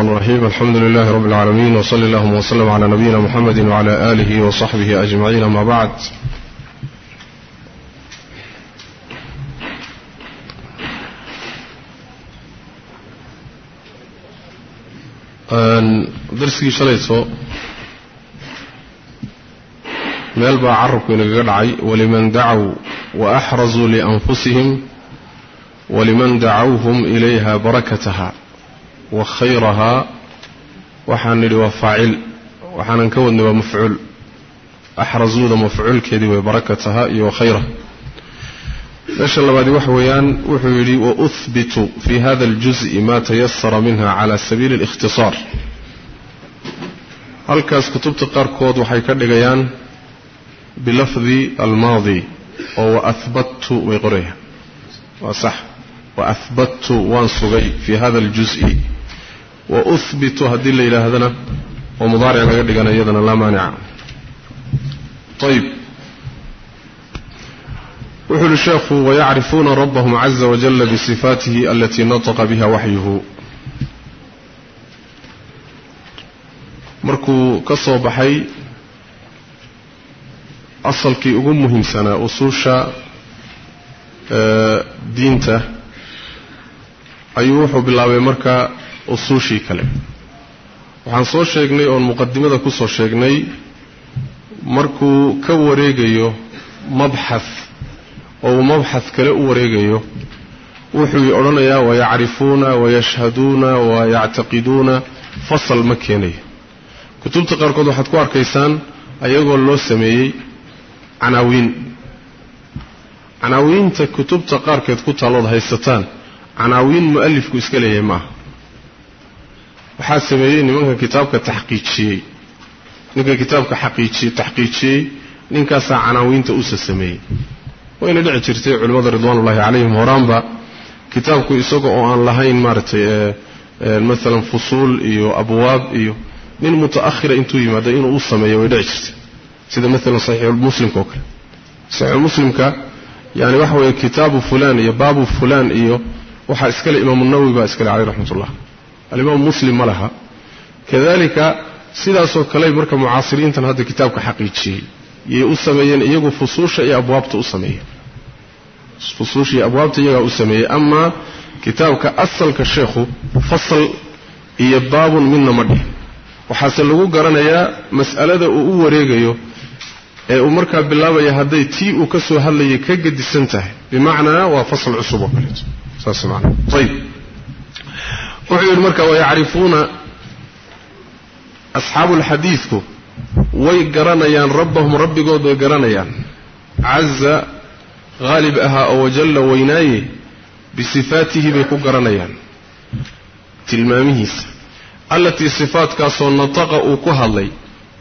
الرحيم. الحمد لله رب العالمين وصلى اللهم وسلم على نبينا محمد وعلى آله وصحبه أجمعين. ما بعد darskii shalayso meel baa carabku inagaga dhacay waliman dacow wa axrasuu lianfusihim waliman dacawhum ilayha barakataha wa khayrahaa waxaan nidhi waa faacil waxaanan ka wadnay waa mafcuul axrazuuda mafcuulkeedii way barakataha iyo wa khayraha meesha labaadi waxa weeyaan wuxuu yidhi wauhbitu fi hada اljuزءi ma tayasara minha cala sabiili اlikhtisaar halkaas kutubta qaarkood waxay ka dhigayaan bilafdi almaadi oo waahbattu way qorayaan waa sax waahbattu waan sugay fi hada اljuزءi wauhbitu haddii la yidhaahdana oo mudaaric laga dhigana iyadana laa maanica ayb wuxuu uhi sheekhu wayacrifuuna rabbahum caza wajala bisifaatihi alatii nataqa biha waxyuhu markuu ka soo baxay asalkii ugu muhiimsanaa usuusha diinta ayuu wuxuu bilaabay marka usuushii kale. Waxaan soo sheegnay oon muqadimada ku soo sheegnay markuu ka wareegayo mabxath oo uu mabxad kale u wareegayo wuxuu odhanayaa wayacrifuuna wayashhaduuna wayactaqiduuna fasal ma keenayo kutubta qaarkood waxaad ku arkaysaan ayagoo loo sameeyey canaawiin. Canaawiinta kutubta qaarkeed ku taallood haysataan canaawiin mu'alifku iska leeyahay maaha waxaa sameeyey nimanka kitaabka taxqiijiyey. Ninka kitaabka xaqiijiyey taxqiijiyey ninkaasaa canaawiinta usa sameeyey wayna dhici jirtay culimmada ridwaanullahi calayhim horaanba. Kitaabku isaga oo aan lahayn maaragtay maalan fusuul iyo abwaab iyo nin muta'ahira intuu yimaado inuu u sameeyo way dhici jirtay. Sida maalan saxiixulmuslimka oo kale. Saxiixulmuslimka yani waxa weeye kitaabu fulaan iyo baabu fulaan iyo waxaa iskale imaamu nawowi baa iskale caleyh raxmatullah alimaam muslim ma laha. Kadalika sidaasoo kale marka mucaasiriintan hadda kitaabka xaqiijiyey yay u sameeyeen iyagu fusuusha iyo abwaabta u sameeyeen. Fusuusha iyo abwaabta iyagaa u sameeyey amaa kitaabka asalka sheekhu fasal iyo baabun midna ma dhihin. Waxaase lagu garanayaa mas'alada uu u wareegayo ee uu markaa bilaabaya hadday tii uu ka soo hadlayay ka gedisan tahay. Bimacnaa waa fasal cusub oo kaleeto saas maana ayib wuxuu yidhi marka wayacrifuuna asxaabuulxadiidku way garanayaan rabbahum rabbigood bay garanayaan. Caza haalib ahaa oo wajalla weynaaye bisifaatihi bay ku garanayaan. Tilmaamihiisa allatii sifaatkaasoo nataqa uu ku hadlay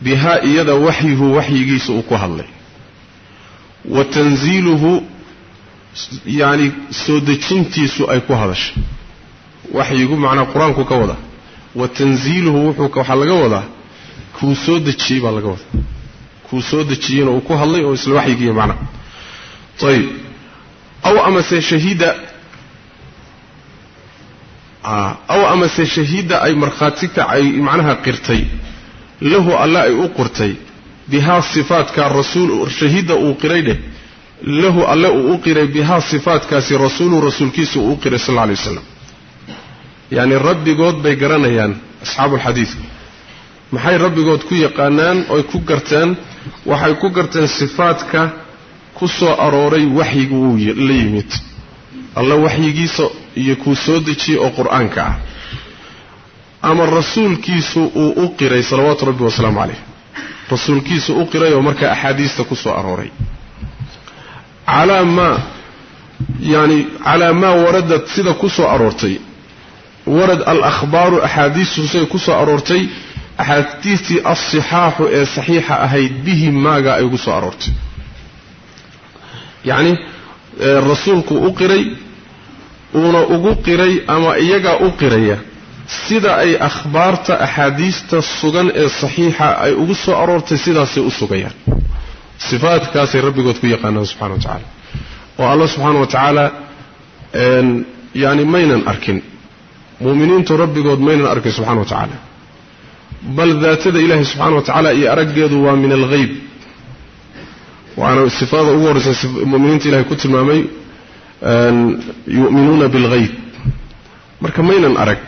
bihaa iyada waxyuhu waxyigiisa uu ku hadlay. Wa tanziiluhu yacni soo dejintiisu ay ku hadashay waxyigu macnaa qur'aanku ka wada. Wa tanziiluhu wuxuu waxaa laga wadaa kuu soo dejiyey baa laga wadaa. Kuu soo dejiyeyna uu ku hadlay oo isla waxyigiiya macnaha ayib aw amase shahida aw amase shahida ay markhaati ka ay macnaha qirtay lahu alle ay u qirtay bihaa sifaatkaa rasuul shahida uu qiray dheh lahu alle uu u bihaa sifaatkaasi rasuulu rasuulkiisa uu qiray sal alla waslam yacni rabbigood bay garanayaan asxaabuulxadiidku maxay rabbigood ku yaqaanaan oy ku garteen? Waxay ku garteen sifaadka ku soo arooray waxyigu uu la yimid. Alla waxyigiisa iyo kuu soo dejiyey oo qur'aanka ah. Ama rasuulkiisu uu u qiray salawaatu rabbi wasalaamu calayh. Rasuulkiisu u qiray oo markaa axaadiista ku soo arooray. Calaa maa yani calaa maa waradad sida ku soo aroortay warad alakhbaaru axaadiistu siday ku soo aroortay axaadiistii alsixaaxu ee saxiixa ahayd bihi maaga ay ugu soo aroortay. Yacni rasuulku u qiray uuna ugu qiray ama iyagaa u qiraya sida ay akhbaarta axaadiista sugan ee saxiixa ay ugu soo aroortay sidaasay u sugayaan. Sifaadkaasay rabbigood ku yaqaanaan subxana wa tacaala oo alla subxaana wa tacaala yani maynan arkin mu'miniintu rabbigood maynan arkin subxana wa tacaala. Bal daatada ilaahay subxana wa tacaala iyo araggeedu waa min alghayb. Waana sifada ugu horraysa muminiinta ilahay ku tilmaamay yu'minuuna bilghayb. Marka maynan arag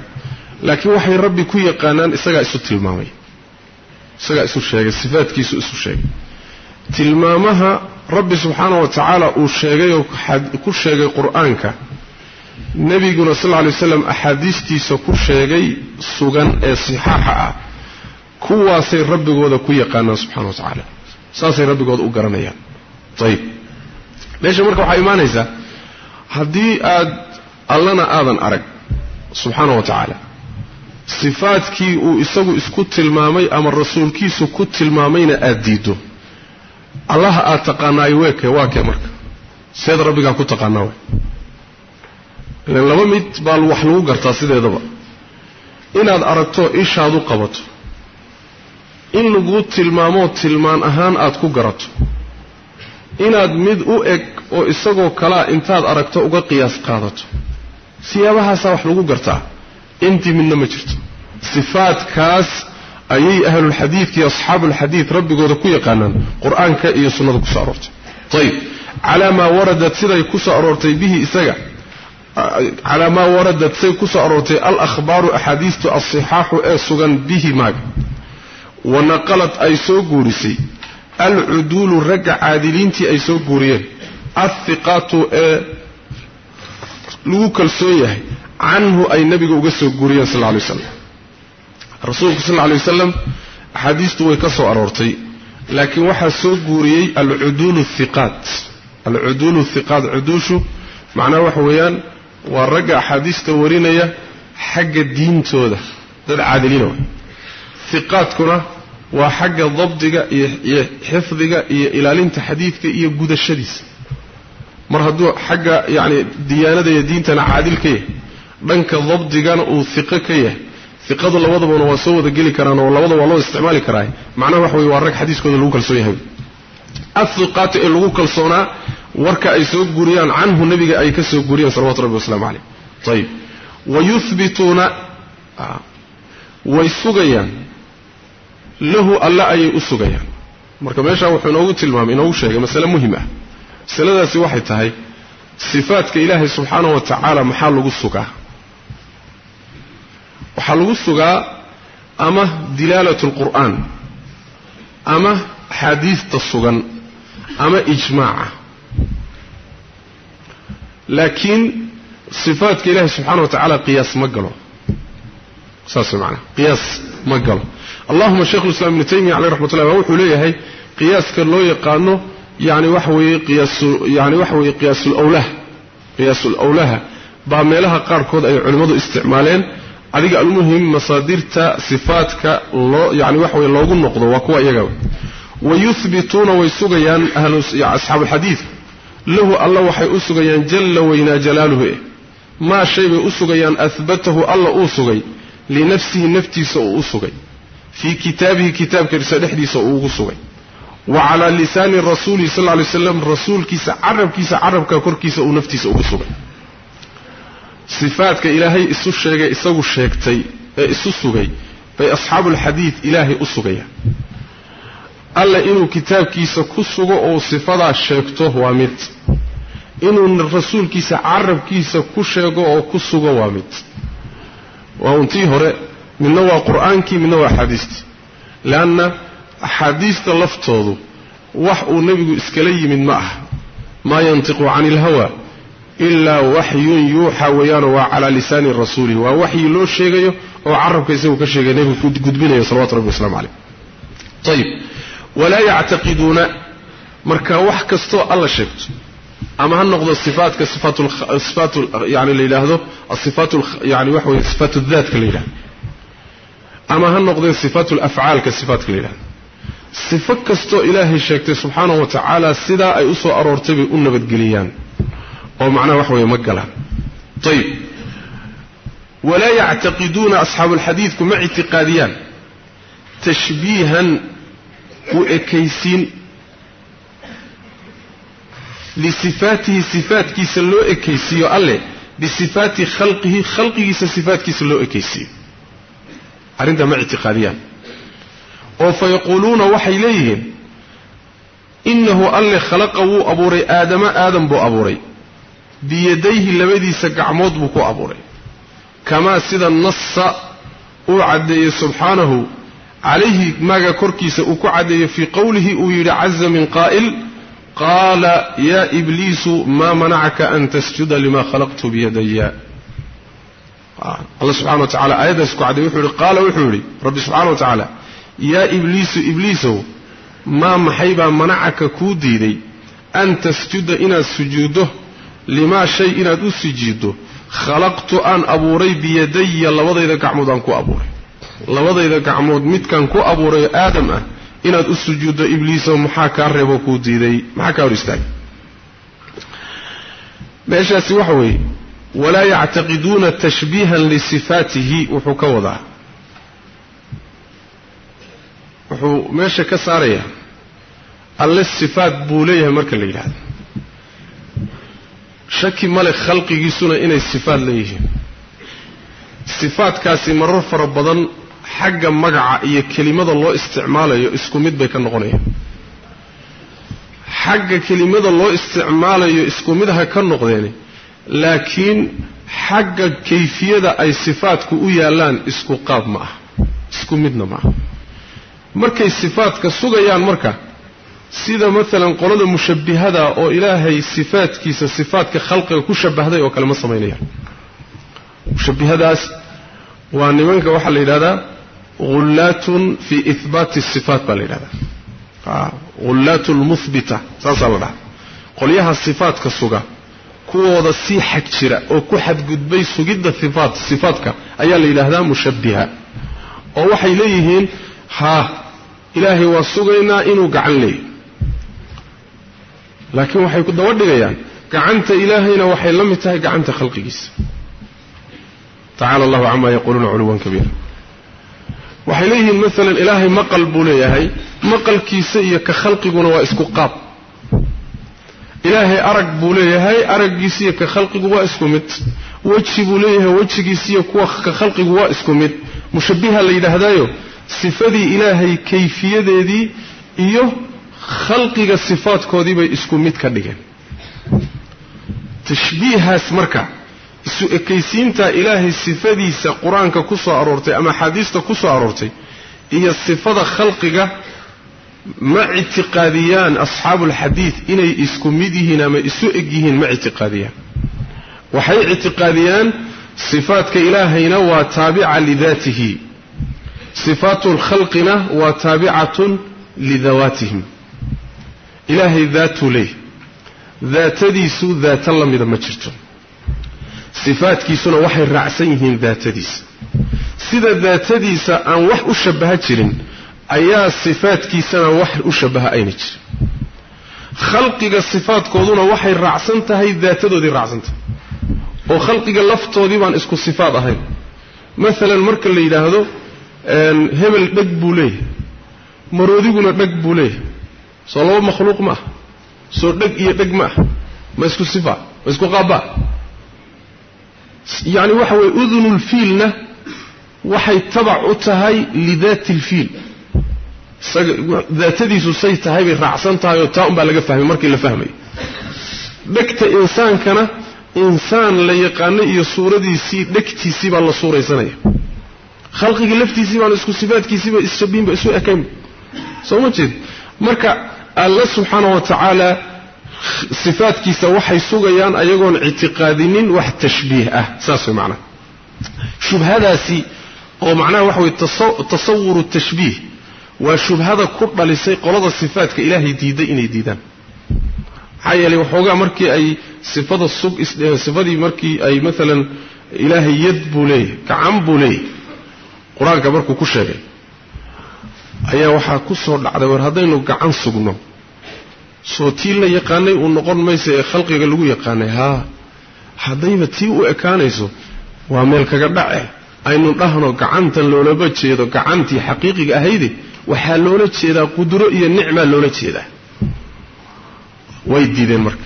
laakiin waxay rabbi ku yaqaanaan isagaa isu tilmaamay. Isagaa isu sheegay sifaadkiisu isu sheegay. Tilmaamaha rabbi subxaana wa tacaala uu sheegay oo ku sheegay qur'aanka nebiguna sal lla lay waslam axaadiistiisa ku sheegay sugan ee sixaaxa ah. Kuwaasay rabbigooda ku yaqaanaan subxana wa tacaala saasay rabbigooda u garanayaan. Ayib meesha marka waxaa imaanaysaa haddii aad allana aadan arag subxaana wa tacaala sifaadkii uu isagu isku tilmaamay ama rasuulkiisu ku tilmaamayna aad diiddo. Allaha aad taqaanaayo weeke waa kee marka? Seed rabbigaa ku taqaanaa way ilan laba mid baa wax lagu gartaa sideedaba. Inaad aragto ishaadu qabato. In laguu tilmaamoo tilmaan ahaan aad ku garato. Inaad mid u eg oo isagoo kalaa intaad aragto uga qiyaas qaadato. Siyaabahaasaa wax lagu gartaa. Intii midna ma jirto. Sifaadkaas ayay ahlulxadiidka iyo asxaabuulxadiid rabbigooda ku yaqaanaan. Qur'aanka iyo sunnada ku soo aroortay. Ayib calaa maa waradat siday ku soo aroortay bihi isaga calaa maa waradat siday ku soo aroortay alakhbaaru axaadiistu alsixaaxu ee sugan bihi maaga wa naqalad ay soo guurisay alcuduulu ragga caadiliintii ay soo guuriyeen alhiqaatu ee lagu kalsoon yahay canhu ay nebiga uga soo guuriyeen sal lla lay waslam rasuulku sal lla lay wasalam axaadiistu way ka soo aroortay laakiin waxaa soo guuriyey alcuduulu hiqaat alcuduulu hiqaat cuduushu macnaha waxa weeyaan waa ragga axaadiista warinaya xagga diintooda dad caadiliina wa hiqaadkuna waa xagga dabdiga iyo xifdiga iyo ilaalinta xadiidka iyo gudashadiisa. Mar hadduu xagga yacni diyaanada iyo diintana caadil ka yahay dhanka dabdigana uu hiqo ka yahay hiqadu labadabana waa soo wada geli karaan oo labada waa loo isticmaali karaa macnaha waxa weye waa rag xadiiskooda lagu kalsoon yahay. Ahiqaatu ee lagu kalsoonaa warka ay soo guriyaan canhu nebiga ay ka soo guriyeen salawatu rabbi waslamu caleyh ayib wayuhbituuna way sugayaan. Lahu alla ayay u sugayaan. Marka meeshaa wuxuu inoogu tilmaamay inoogu sheegay masale muhiim ah. Masaladaasi waxay tahay sifaadka ilaahay subxaanahu wa tacaala maxaa lagu sugaa? Waxaa lagu sugaa ama dilaalat alqur'aan ama axaadiista sugan ama ijmaaca laakiin sifaadka ilaahay subxaana wa tacaala qiyaas ma galo. Saas macanaha qiyaas ma galo. Allahuma sheikhulislaam ibnu taymiya caleyh raxmat ullahi wuxuu leeyahay qiyaaska loo yaqaano yani waxa weeye qiyaasu yani waxa weeye qiyaasulawlah qiyaasulawlaha baa meelaha qaarkood ay culimmadu isticmaaleen. Adiga almuhim masaadirta sifaadka loo yani waxa weye loogu noqdo waa kuwa iyaga. Wayuhbituuna way sugayaan asxaabuulxadiid lahu alla waxay u sugayaan jalla weynaa jalaaluhu eh. Maa shay bay u sugayaan ahbatahu alla uu sugay. Linafsihi naftiisa uu u sugay. Fii kitaabihi kitaabkiisa dhexdiisa uu ugu sugay. Wa calaa lisaani rasuulihi sal ly slam rasuulkiisa carabkiisa carabka korkiisa uu naftiisa ugu sugay. Sifaadka ilaahay isu sheegay isagu sheegtay ee isu sugay bay asxaabuulxadiid ilaahay u sugayaan alla inuu kitaabkiisa ku sugo oo sifadaa sheegto waa mid. Inuu rasuulkiisa carabkiisa ku sheego oo ku sugo waa mid. Waa untii hore midna waa qur'aankii midna waa axaadiistii leanna axaadiista laftoodu wax uu nebigu iskala yimid ma aha. Maa yantiqu cani ilhawa ilaa waxyun yuuxa weeyaanoo waa calaa lisaani rasuulihi. Waa waxyi loo sheegayo oo carabka isagu ka sheegay nebigu gudbinayo salawatu rabbi waslamu caleyh ayib walaa yactaqiduuna. Marka wax kastoo alla sheegto ama ha noqdo sifaatka sifaat yani la yidhaahdo asifaat yani waxa weye sifaat daatka la yidhahdo ama ha noqdeen sifaat lafcaalka sifaatka la yidhahdo sifo kastoo ilaahay sheegtay subxaanahu wa tacaala sidaa ay u soo aroortay bay u nabadgeliyaan. Oo macnaha wax weeye ma galaan. Ayib walaa yactaqiduuna asxaabuulxadiidku ma ictiqaadiyaan. Tashbiihan u ekaysiin. Lisifaatihi sifaatkiisa loo ekaysiiyo alleh bisifaati khalqihi khalqigiisa sifaatkiisa loo ekaysiiyo. Arrintaa ma ictiqaadiyaan. Oo fa yaquuluuna waxay leeyihiin innahu alle khalaqa wuu abuuray aadama aadam buu abuuray. Biyadayhi labadiisa gacmood buu ku abuuray. Kamaa sida nassa uu caddeeyey subxaanahu calayhi maaga korkiisa uu ku caddeeyey fii qowlihi uu yidhi caza min qaa'il qaala yaa ibliisu maa manacaka an tasjuda lima khalaqtu biyadaya alla subxana wa tacala aayaddaas ku caddeey wuxuu yihi qaala wuxuu yidhi rabbi subxana wa tacaala yaa ibliisu ibliisow maa maxaybaa manacaka kuu diiday an tasjuda inaad sujuuddo limaa shay inaad u sujuuddo khalaqtu aan abuuray biyadaya labadayda gacmood aan ku abuuray labadayda gacmood midkaan ku abuuray aadam ah inaad u sujuuddo ibliisow maxaa kaa reebo kuu diiday? Maxaa kaa hor istaagay? Meeshaasi waxa weeye walaa yactaqiduuna tashbiihan lisifaatihi wuxuu ka wadaa. Wuxuu meesha ka saarayaa alle sifaat buu leeyahay marka la yidhahdo shaki male khalqigiisuna inay sifaat leeyihiin. Sifaatkaasi marar fara badan xagga magaca iyo kelimada loo isticmaalayo isku mid bay ka noqonayaan. Xagga kelimada loo isticmaalayo isku mid ha ka noqdeeni laakiin xagga kayfiyada ay sifaatku u yaallaan isku qaab ma ah isku midna ma ah. Markay sifaadka sugayaan marka sida maalan qolada mushabbihada oo ilaahay sifaadkiisa sifaadka khalqiga ku shabahday oo kale ma samaynayaan mushabbihadaas waa nimanka waxaa la yidhahdaa ghullaatun fii ihbaati sifaat baa la yidhahdaa ghullaatu lmuhbita saasaa la dhaha qolyaha sifaadka suga kuwooda sii xag jira oo ku xadgudbay sugidda ifaat sifaadka ayaa la yidhaahdaa mushabbiha oo waxay leeyihiin haa ilaahay waa sugaynaa inuu gacan leeyahy laakiin waxay ku daba dhigayaan gacanta ilaahayna waxay la mid tahay gacanta khalqigiisa tacala allahu camaa yaquuluuna culuwan kabiira waxay leeyihiin maalan ilaahay maqal buu leeyahay maqalkiisa iyo ka khalqiguna waa isku qaab. Ilaahay arag buu leeyahay araggiisa iyo ka khalqigu waa isku mid. Weji buu leeyahay wejigiisa iyo kuwa ka khalqigu waa isku mid. Mushabbiha la yidhaahdaayo sifadii ilaahay kayfiyadeedii iyo khalqiga sifaadkoodii bay isku mid ka dhigeen. Tashbiihaas marka isu ekaysiintaa ilaahay sifadiisa qur'aanka ku soo aroortay ama axaadiista ku soo aroortay iyo sifada khalqiga ma ictiqaadiyaan asxaabuulxadiid inay isku mid yihiin ama isu eg yihiin ma ictiqaadiyaan. Waxay ictiqaadiyaan sifaadka ilaahayna waa taabica lidaatihi. Sifaatu lkhalqina waa taabicatun lidawaatihim. Ilaahay daatuu leey daatadiisu daata la mida ma jirto sifaadkiisuna waxay raacsan yihiin daatadiisa. Sida daatadiisa aan wax u shabaha jirin ayaa sifaadkiisana wax u shabaha ayna jirin. Khalqiga sifaadkooduna waxay raacsan tahay daatadoodii raacsan tahay. Oo khalqiga laftoodii baan isku sifaad ahayn. Maalan marka la yidhaahdo hebel dheg buu leeyahay. Maroodiguna dheg buu leeyahay. Soo laba makhluuq ma ah. Soo dheg iyo dheg ma ah. Ma isku sifa ma isku qaaba yacni waxa weye udunulfiilna waxay tabac u tahay lidaati lfiil daatadiisu say tahay bay raacsan tahay oo taa unbaa laga fahmay markii la fahmayo dhegta insaankana insaan la yaqaano iyo suuradiisii dhegtiisii baa la suuraysanaya. Khalqigii laftiisii baan isku sifaadkiisiiba isshabiinba isu ekaynba soo ma jeed? Marka alla subxaana wa tacaala sifaadkiisa waxay sugayaan ayagoon ictiqaadinin wax tashbiih ah. Saas way macnaha shubhadaasi oo macnaha waxa weye tasawuru tashbiih waa shubhada ku dhalisay qolada sifaadka ilaahay diiday inay diidaan. Maxaa yeelay waxoogaa markii ay sifada sug sifadii markii ay maalan ilaahay yad buu leeyahay gacan buu leeyahay qur'aanka markuu ku sheegay ayaa waxaa ku soo dhacday war haddaynu gacan sugno soo tii la yaqaanay uu noqon maysa ee khalqiga lagu yaqaanay. Haa haddayba tii u ekaanayso waa meel kaga dhace. Aynu dhahno gacantan loolama jeedo gacantii xaqiiqiga ahayde waxaa loola jeedaa qudro iyo nicmaa loola jeedaa. Way diideen marka.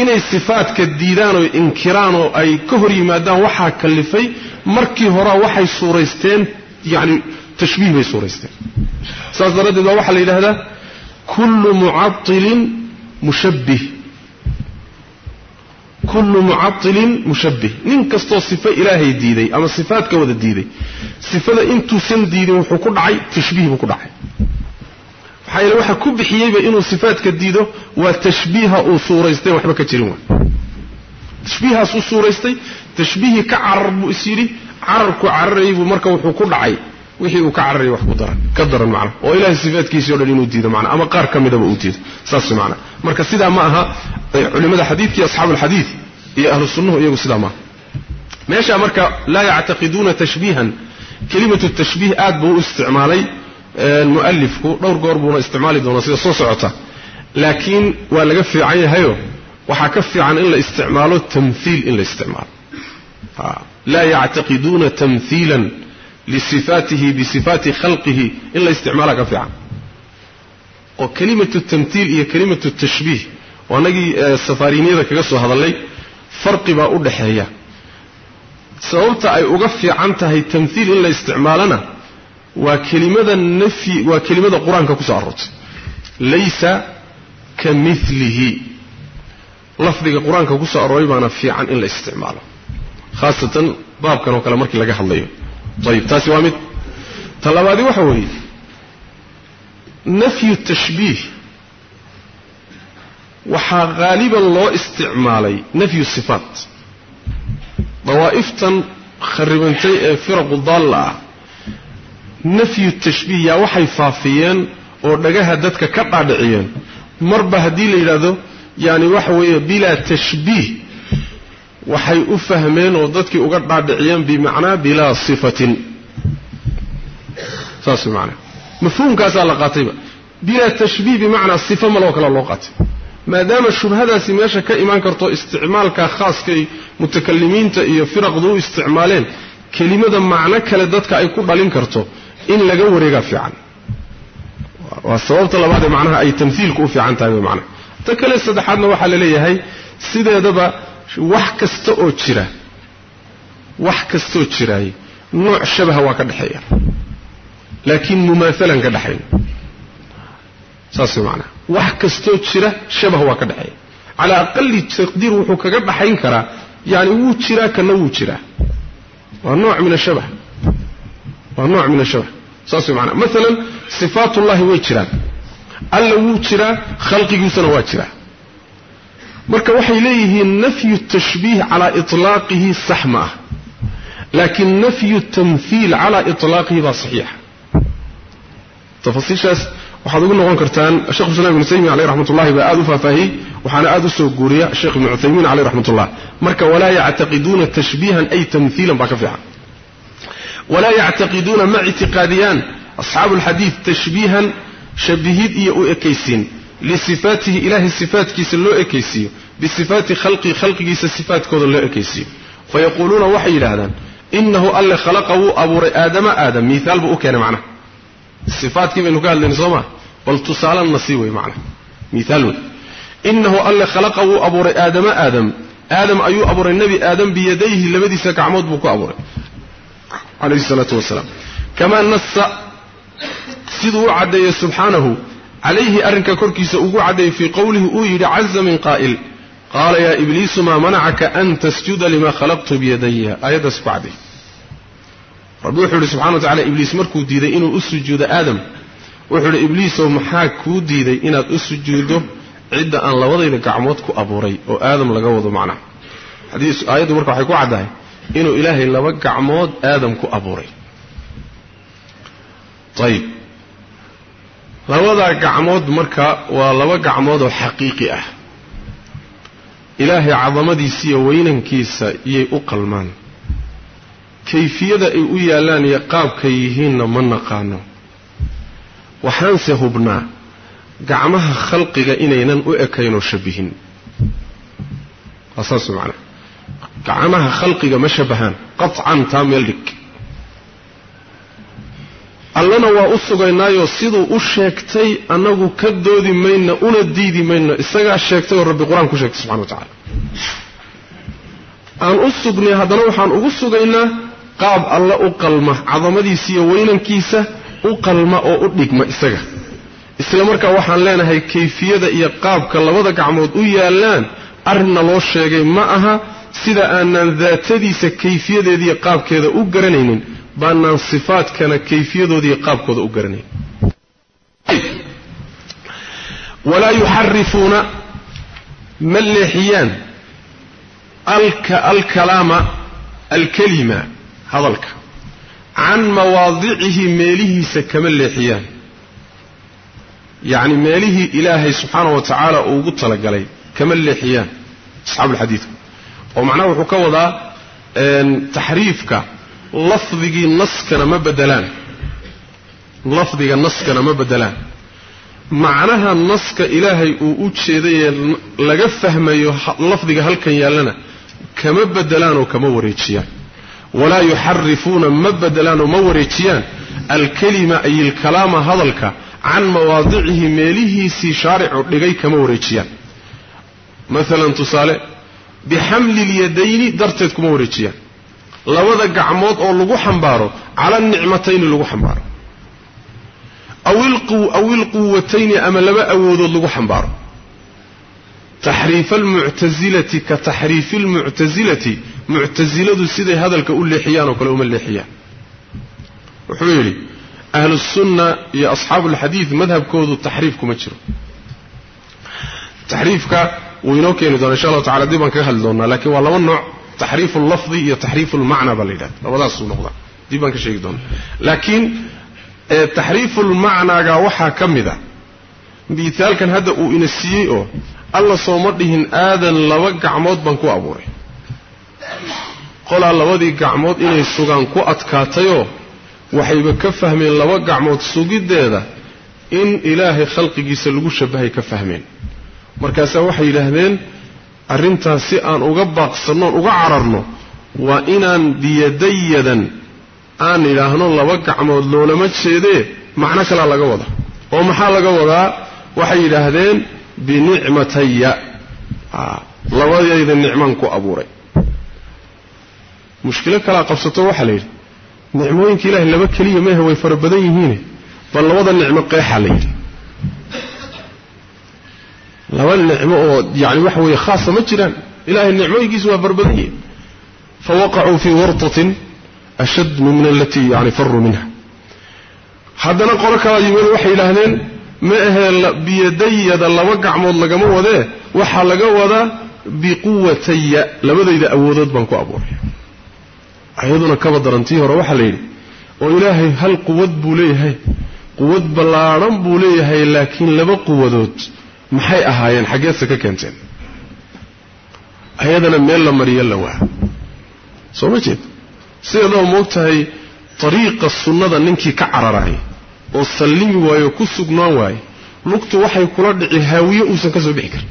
Inay sifaadka diidaan oo inkiraan oo ay ka hor yimaadaan waxaa kallifay markii horea waxay suuraysteen yacni tashbiih bay suuraysteen. Saas daraaddeed baa waxaa la yidhahdaa kullu mucailin mushabbih. Kullu mucailin mushabbih. Nin kastoo sifo ilaahay diiday ama sifaadka wada diiday sifada intuusan diidin wuxuu ku dhacay tashbiih buu ku dhacay. Maxaa yeele waxa ku bixiyeyba inuu sifaadka diido waa tashbiiha uu suuraysteen waxba ka jirin waay. Tashbiihaas uu suuraystay tashbiihii ka carar buu is yidhi cararku cararayay buu marka wuxuu ku dhacay wixii uu ka cararayay wax ku daran ka daran macna. Oo ilaahay sifaadkiisii o dhan inuu diido macna ama qaar ka midaba uu diido saas macna. Marka sidaa ma aha culimada xadiidka iyo iyo ahlu iyagu sidaa maaha meesha marka laa yactaqiduuna tashbiihan kelimatu tashbiih aad buu u isticmaalay mualifku dhowr goor buuna isticmaali doonaa sida soo socota. Laakiin waa laga fiican yahayo waxaa ka fiican in la isticmaalo tamhiil in la isticmaalo. Laa yactaqiduuna tamhiilan lisifaatihi bisifaati khalqihi in la isticmaala ka fiican oo kelimatu tamhiil iyo kelimatu tashbiih oo annagii safaariiniyada kaga soo hadallay farqi baa u dhaxeeya sababta ay uga fiican tahay tamhiil in la isticmaalana waa kelimada nafyi waa kelimada qur'aanka ku soo aroortay laysa ka milihi lafdiga qur'aanka ku soo arooray baana fiican in la isticmaalo khaasatan baabkan oo kale markii laga hadlayo ayib taasi waa mid. Ta labaadi waxa weeye nafyu tashbiih. Waxaa haaliban loo isticmaalay nafyu sifaat. Dawaa'iftan kharibantay ee firaqu daalla ah nafyu tashbiih yaa waxay faafiyeen oo dhagaha dadka ka dhaadhiciyeen. Marba haddii la yidhaahdo yaani waxa weeye bilaa tashbiih waxay u fahmeen oo dadkii uga dhaadhiciyeen bimacnaa bilaa sifatin. Saas macnaa. Mafhuumkaasaa la qaatayba. Bilaa tashbiih bimacnaa sifa maloo kale loo qaatay. Maadaama shubhadaasi meesha ka imaan karto isticmaalka khaaskay mutakalimiinta iyo firaqdu u isticmaaleen kelimada macno kale dadka ay ku dhalin karto in laga wareegaa fiican. Waa sababta labaad ee macnaha ay tamhiilku u fiican tahay way macnaha ta kale saddexaadna waxaa la leeyahay sideedaba wax kasta oo jira wax kastaoo jiraay nooc shabaha waa ka dhexeeya laakiin mumaahalan ka dhexayn saas way macnaha wax kastoo jira shabah waa ka dhexeeya calaa aqali taqdiir wuxuu kaga dhaxayn karaa yani wuu jiraa kana wuu jiraa. Waa nooc min ashabah waa nooc min ashabah saas way macnaa. Maalan sifaatullahi way jiraan. Alla wuu jiraa khalqigiisuna waa jiraa marka waxay leeyihiin nafyu tashbiih calaa iطlaaqihi sax ma ah laakiin nafyu tamhiil calaa iطlaaqihi baa saxiixa tafasiishaas waxaad ugu noqon kartaan shekh islam ibnu taymiya aleyh raxmat ullahi baa aad u faahfaahiyey waxaana aad u soo guuriya sheekh ibnu cuthaymiin caleyh raxmat ullah marka walaa yactaqiduuna tashbiihan ay tamhiilan baa ka fiican. Walaa yactaqiduuna ma ictiqaadiyaan asxaabu alxadiid tashbiihan shabihid iyo u ekaysiin lisifaatihi ilaahay sifaatkiisa loo ekaysiiyo bisifaati khalqihi khalqigiisa sifaatkooda loo ekaysiiyo fayaquuluuna waxay yidhaahdaan inahu alle khalaqa wuu abuuray aadama aadam miiaal buu u keenay macnaha sifaatkii baynu ka hadlayna soo maa bal tusaalanna sii wey macnaha miaal wey inahu alle khalaqa wuu abuuray aadama aadam aadam ayuu abuuray nebi aadam biyadayhi labadiisa gacmood buu ku abuuray calayhi salaatu wasalaam kamaa nasa siduu u caddeeyey subxaanahu calayhi arrinka korkiisa ugu caddeeyey fii qowlihi uu yidhi caza min qaa'il. Qaala yaa ibliisu maa manacaka an tasjuda lima khalaqtu biyadaya aayaddaas ku caddeey rabbi wuxuu yidhi subxana wa tacala ibliis markuu diiday inuu u sujuudo aadam. Wuxuu yidhi ibliisow maxaa kuu diiday inaad u sujuuddo cidda aan labadayda gacmood ku abuuray oo aadam laga wado macnaha? Aayaddu marka waxay ku caddahay inuu ilaahay laba gacmood aadam ku abuuray. Ayib labadaa gacmood marka waa laba gacmood oo xaqiiqi ah. Ilaahay cadamadiisa iyo weynankiisa iyay u qalmaan. Kayfiyada ay u yaallaan iyo qaabkay yihiinna ma naqaano. Waxaanse hubnaa gacmaha khalqiga inaynan u ekaynoo shabihin. Waa saas macnaa gacmaha khalqiga ma shabahaan. Qaطcan taa meel dhig allana waa u sugaynaayo siduu u sheegtay annagu ka doodi mayno una diidi mayno isagaa sheegtay oo rabbi qur'aan ku sheegtay subxana wa tacala aan u sugnay haddana waxaan ugu sugaynaa qaab alla u qalma cadamadiisa iyo weynankiisa u qalma oo u dhigma isaga. Isla markaa waxaan leenahay kayfiyada iyo qaabka labada gacmood u yaallaan arrinna loo sheegay ma aha sida aanaan daatadiisa kayfiyadeediiyo qaabkeeda u garanaynin baanaan sifaadkana kayfiyadoodiiyo qaabkooda u garanayn walaa yuxarifuuna ma leexiyaan alkalaama alkalima hadalka. Can mawaadicihi meelihiisa kama leexiyaan. Yacni meelihii ilaahay subxaana wa tacaala uu ugu talagalay kama leexiyaan asxaabuulxadiidku oo macnaha wuxuu ka wadaa taxriifka lafdigii naskana ma bedelaan lafdiga naskana ma bedelaan macnaha naska ilaahay uu u jeedayee laga fahmayo lafdiga halkan yaallana kama bedelaan oo kama wareejiyaan. Walaa yuxarifuuna ma bedelaan oo ma wareejiyaan. Alkalima ay ilkalaama hadalka can mawaadicihi meelihiisii shaaricu dhigay kama wareejiyaan. Maalan tusaale bixamli lyadayni darteed kuma wareejiyaan labada gacmood oo lagu xambaaro cala nicmatayni lagu xambaaro. Aw ilquwatayni ama laba awoodood lagu xambaaro. Taxriifa almuctasilati ka taxriifi almuctasilati muctasiladu siday hadalka u leexiyaan oo kale uma leexiyaan wuxuu yidhi ahlusunna iyo asxaabu alxadiid madhabkoodu taxriif kuma jiro. Taxriifka wuu inoo keeni doona insha allahu tacala dib baan kaga hadli doonaa laakiin waa laba nooc taxriifu allafdi iyo taxriifu lmacna baa la yidhahda labadaasuu noqdaa dib baan ka sheegi doonaa laakiin taxriifu lmacnaaga waxaa ka mid a miithaalkan hadda uu ina siiyey oo alla sooma dhihin aadan laba gacmood baan ku abuuray qolaa labadii gacmood inay sugaan ku adkaatayoo waxayba ka fahmeen laba gacmood sugiddeeda in ilaahay khalqigiisa lagu shabahay ka fahmeen markaasaa waxay yidhaahdeen arrintaas si aan uga baaqsannoon uga cararno waa inaan biyadayadan aan idhaahno laba gacmood loolama jeedee macno kalaa laga wada oo maxaa laga wadaa? Waxay yidhaahdeen binicmataya. Labadayda nicmaan ku abuuray. Mushkilo kalaa qabsato waxaa la yidhi nicmooyinka ilaahay laba keliya mehe way fara badan yihiine. Bal labada nicmo qeexaa la yidhi laba nicmo oo yani waxa weeye khaasa ma jiraan. Ilahay nicmooyinkiisu waa fara badan yihiin fawaqacuu fii wartatin ashadnu min alatii yani faruu minha. Haddana qolo kalaa yimid waxay yidhaahdeen ma ahee biyadayada laba gacmood lagama wadee? Waxaa laga wadaa biquwataya labadayda awoodood baan ku abuuray ayaduna kaba darantii hore waxaa la yidhi oo ilaahay hal quwad buu leeyahay quwad ballaadhan buu leeyahay laba quwadood maxay ahaayeen? Xaggeedse ka keenteen. Ayadana meel la mariyo la waa. Soo ma jeed? Sideedaba moogtahay dariiqa sunnada ninkii ka cararaay oo sallimi waayo ku sugnaan waaye lugtu waxay kula dhici haawiye uusan ka soo bixi karin.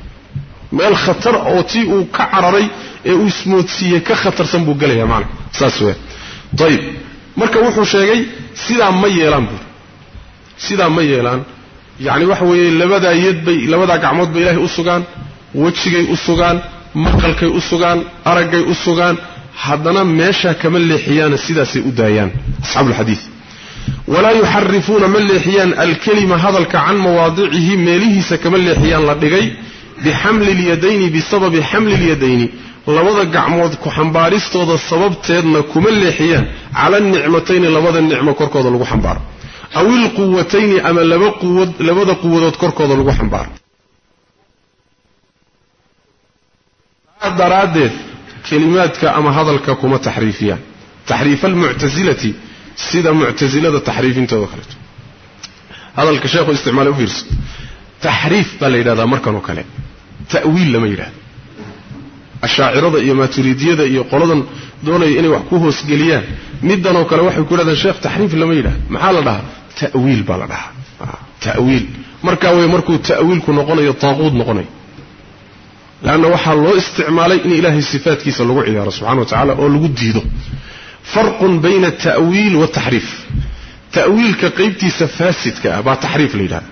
Meel khatar oo tii uu ka cararay ee uu ismoodsiiyey ka khatarsan buu gelayaa macna saas weya ayib marka wuxuu sheegay sidaa ma yeelaan buuri sidaa ma yeelaan yacni waxa weeye labadaa yadbay labadaa gacmood bay ilaahay u sugaan wejigay u sugaan maqalkay u sugaan araggay u sugaan. Haddana meeshaa kama leexiyaana sidaasay u daayaan asxaabuulxadiid walaa yuxarifuuna ma leexiyaan alkelima hadalka can mawaadicihi meelihiisa kama leexiyaan la dhigay bixamli lyadayni bisababi xamli lyadayni labada gacmood ku xambaaristooda sababteedna kuma leexiyaan cala nicmatayni labada nicmo korkooda lagu xambaaro aw ilquwatayni ama laba quwad labada quwadood korkooda lagu xambaaro. Daraaddeed kelimaadka ama hadalka kuma taxriifiyaan. Taxriifa almuctasilati sida muctasilada taxriifintooda kaleeto hadalka sheekhu isticmaalay u fiirso. Taxriif baa la yidhahdaa markan oo kale. Ta'wiil lama yidhahdo. Ashaacirada iyo maaturidiyada iyo qoladan doonaya inay wax ku hoosgeliyaan midanoo kale waxay ku yidhahdaan sheekh taxriif lama yidhahdo. Maxaa la dhahaa ta'wiil baa la dhahaa. Ta'wiil. Markaa wey markuu ta'wiilku noqonayo taaquud noqonayo leanna waxaa loo isticmaalay in ilaahay sifaatkiisa lagu ciyaaro subxana wa tacala oo lagu diido. Farqun bayna ata'wiil waaltaxriif ta'wiilka qaybtiisa faasidka ah baa taxriif la yidhahda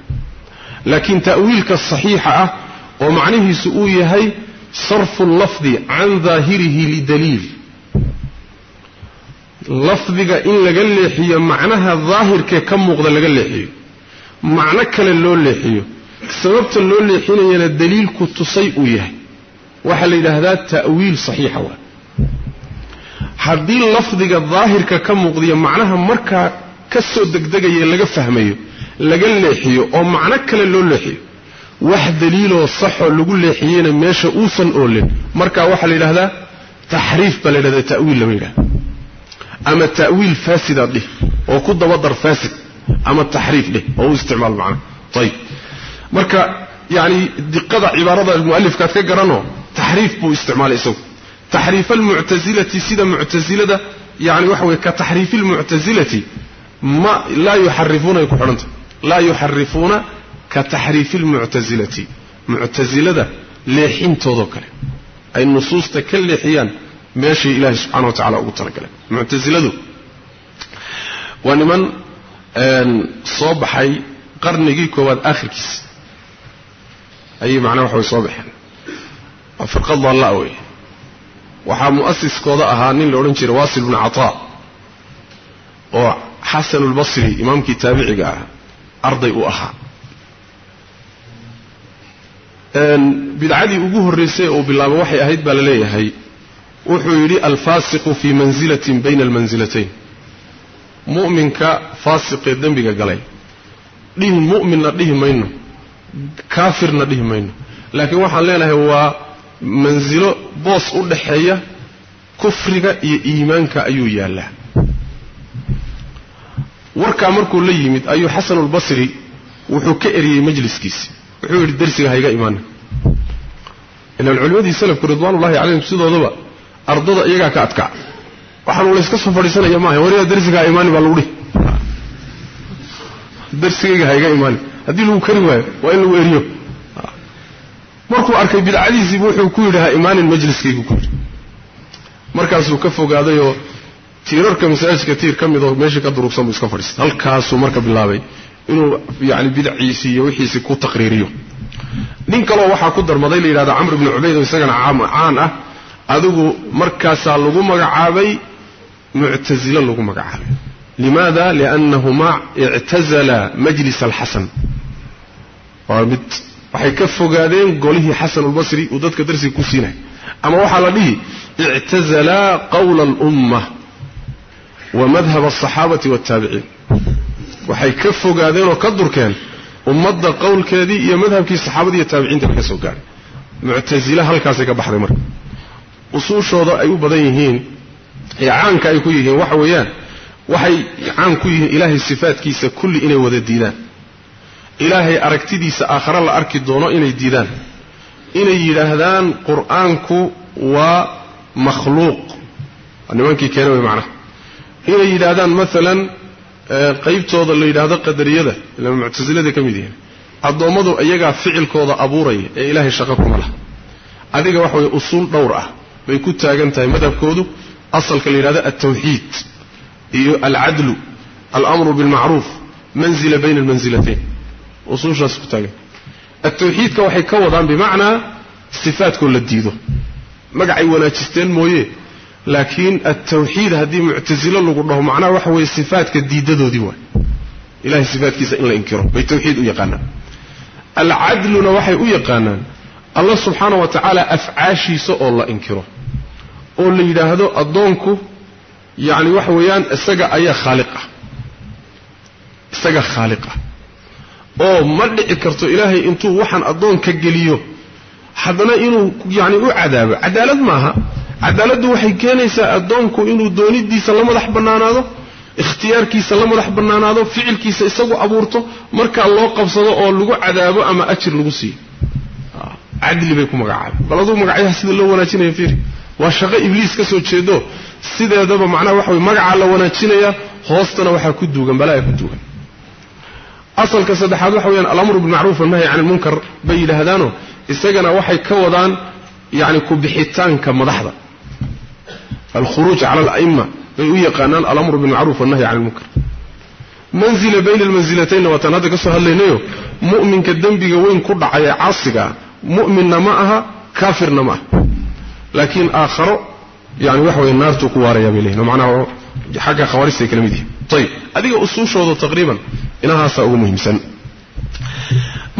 laakiin ta'wiilka saxiixa ah oo macnihiisu uu yahay sarfu lafdi can daahirihi lidaliil lafdiga in laga leexiyo macnaha daahirkee ka muuqda laga leexiyo. Macno kale loo leexiyo. Sababta loo leexinayana daliilku tusay uu yahay. Waxaa la yidhaahdaa ta'wiil saxiixa waa. Haddii lafdiga daahirka ka muuqdiyo macnaha markaa ka soo degdegaya laga fahmayo laga leexiyo oo macno kale loo leexiyo wax daliiloo saxoo lagu leexiyeyna meesha uusan oolin markaa waxaa la yidhahdaa taxriif baa la yidhahdaa ta'wiil lama yidhahda ama ta'wiil faasidaad dhih oo ku dabadar faasid ama taxriif dheh oo u isticmaal macnaha ayib marka yacni diqada cibaarada mu'alifkaad ka garanoo taxriif buu isticmaalay isagu. Taxriif almuctasilati sida muctasilada yani waxa weye ka taxriifi almuctasilati ma laa yuxarifuuna ay ku xidhanta. Laa yuxarifuuna ka taxriifi almuctasilati muctasilada leexintoodoo kale. Ay nusuusta ka leexiyaan meeshay ilaahay subxana wa tacala ugu talagalay. Muctasiladu waa niman soo baxay qarnigii koowaad aakhirkiisa ayay macnaha waxa way soo baxeen. Waa firqa daallaa wey waxaa mu'asiskooda ahaa nin la odhan jiray waasil bnu cataa oo xasanulbasri imaamkii taabiciga ah arday u ahaa. Bidcadii ugu horraysay uu bilaabay waxay ahayd baa la leeyahay wuxuu yidhi alfaasiqu fii mansilatin bayna almansilatayn mu'minka faasiqee dembiga galay. Dhihi mu'minna dhihi mayno kaafirna dhihi mayno. Laakiin waxaan leenahay waa mansilo boos u dhaxeeya kufriga iyo iimaanka ayuu yaallaa. Warkaa markuu la yimid ayuu xasanulbasri wuxuu ka eriyey majliskiisi. Wuxuu yidhi darsiga hayga imaanin ilaan culimmadii salafku ridwaanullahi calayhim sidoodaba ardada iyagaa ka adkaa waxaanu layska soo fadhiisanaya maaha wariyaa darsiga ha imaanin baa lagu dhihi. Darsigayga hayga imaanin haddii lagu kari waayo waa in lagu eriyo. Markuu arkay bidcadiisiibu wuxuu ku yidhi ha imaanin majliskaygu ku yidhi. Markaasuu ka fogaadayoo tiirarka masaajidka tiir ka midoo meeshii ka durugsan buu iska fadhiistay. Halkaasuu marka bilaabay inuu yani bidciisii iyo wixiisii ku taqriiriyo. Nin kaloo waxaa ku darmaday la yidhahda camr ibni cubayd oo isagana caan ah adigu markaasaa lagu magacaabay muctasilo lagu magacaabay. Limaada? Liannahumaa ictazala majlis alxasan waa mid waxay ka fogaadeen golihii xasanulbasri uu dadka darsiga ku siinay. Ama waxaa la dhihi ictazalaa qawla alumma wa madhab alsaxaabati waltaabiciin waxay ka fogaadeenoo ka durkeen ummadda qowlkeedii iyo madhabkii saxaabadii iyo taabiciinta laga soo gaadhay muctasile halkaasay ka baxday marka usuushooda ay u badan yihiin ee caanka ay ku yihiin waxa weeyaan waxay caan ku yihiin ilaahay sifaadkiisa kulli inay wada diidaan. Ilaahay aragtidiisa aakhare la arki doono inay diidaan. Inay yidhaahdaan qur'aanku waa makhluuq. Nimankii keena wey macnaha. Inay yidhaahdaan maalan qaybtooda la yidhaahdo qadariyada ila muctasilada ka mid yihiin addoommadu iyagaa ficilkooda abuuraya ee ilaahay shaqo kuma laha. Adiga waxa weye usuul dhowr ah bay ku taagan tahay madhabkoodu asalka la yidhahdo altawxiid iyo alcadlu alamru bilmacruuf manzila bayna almansilatayn usuushaas ku taagan. Altawxiidka waxay ka wadaan bimacnaa sifaadkoo la diido. Magacay wanaajisteen mooye laakiin altawxiid haddii muctasilo lagu dhaho macnaha waxa weeye sifaatka diidadoodii waay ilahay sifaatkiisa in la inkiro bay tawxiid u yaqaanaan. Alcadluna waxay u yaqaanaan allah subxaana wa tacaala afcaashiisa oo la inkiro oo la yidhaahdo addoonku yacni waxa weeyaan isaga ayaa khaaliq ah. Isaga khaaliq ah. Oo ma dhici karto ilaahay intuu waxaan addoonka geliyo haddana inuu yacni u cadaabo. Cadaalad maaha. Cadaaladdu waxay keenaysaa addoonku inuu doonidiisa la madax bannaanaado ikhtiyaarkiisa la madax bannaanaado ficilkiisa isagu abuurto markaa loo qabsado oo lagu cadaabo ama ajir lagu siiyo. Cadli bay ku magacaabeen. Bal aduu magacyaha sida loo wanaajinaya fiiri waa shaqo ibliis ka soo jeedo. Sideedaba macnaha waxa wey magacaa la wanaajinaya hoostana waxaa ku duugan balaa'a ku duugan. Asalka saddexaad waxa weyaan alamru bilmacruuf walnahyi can ilmunkar bay yidhaahdaano isagana waxay ka wadaan yacni ku bixitaanka madaxda. Alkhuruuj cala ala'ima bay u yaqaanaan alamru bilmacruuf walnahyi can ilmunkar manzila bayna almansilataynna waataan hadda ka soo hadlaynayo mu'minka dembiga weyn ku dhacay ee mu'minna ma aha kaafirna ma aha laakiin aakharo yani waxa weye naartuu ku waaraya bay leeyihiin macnaha xagga khawaarijtay kala mid yihiin ayib adiga usuushooda taqriiban inahaasaa ugu muhiimsan.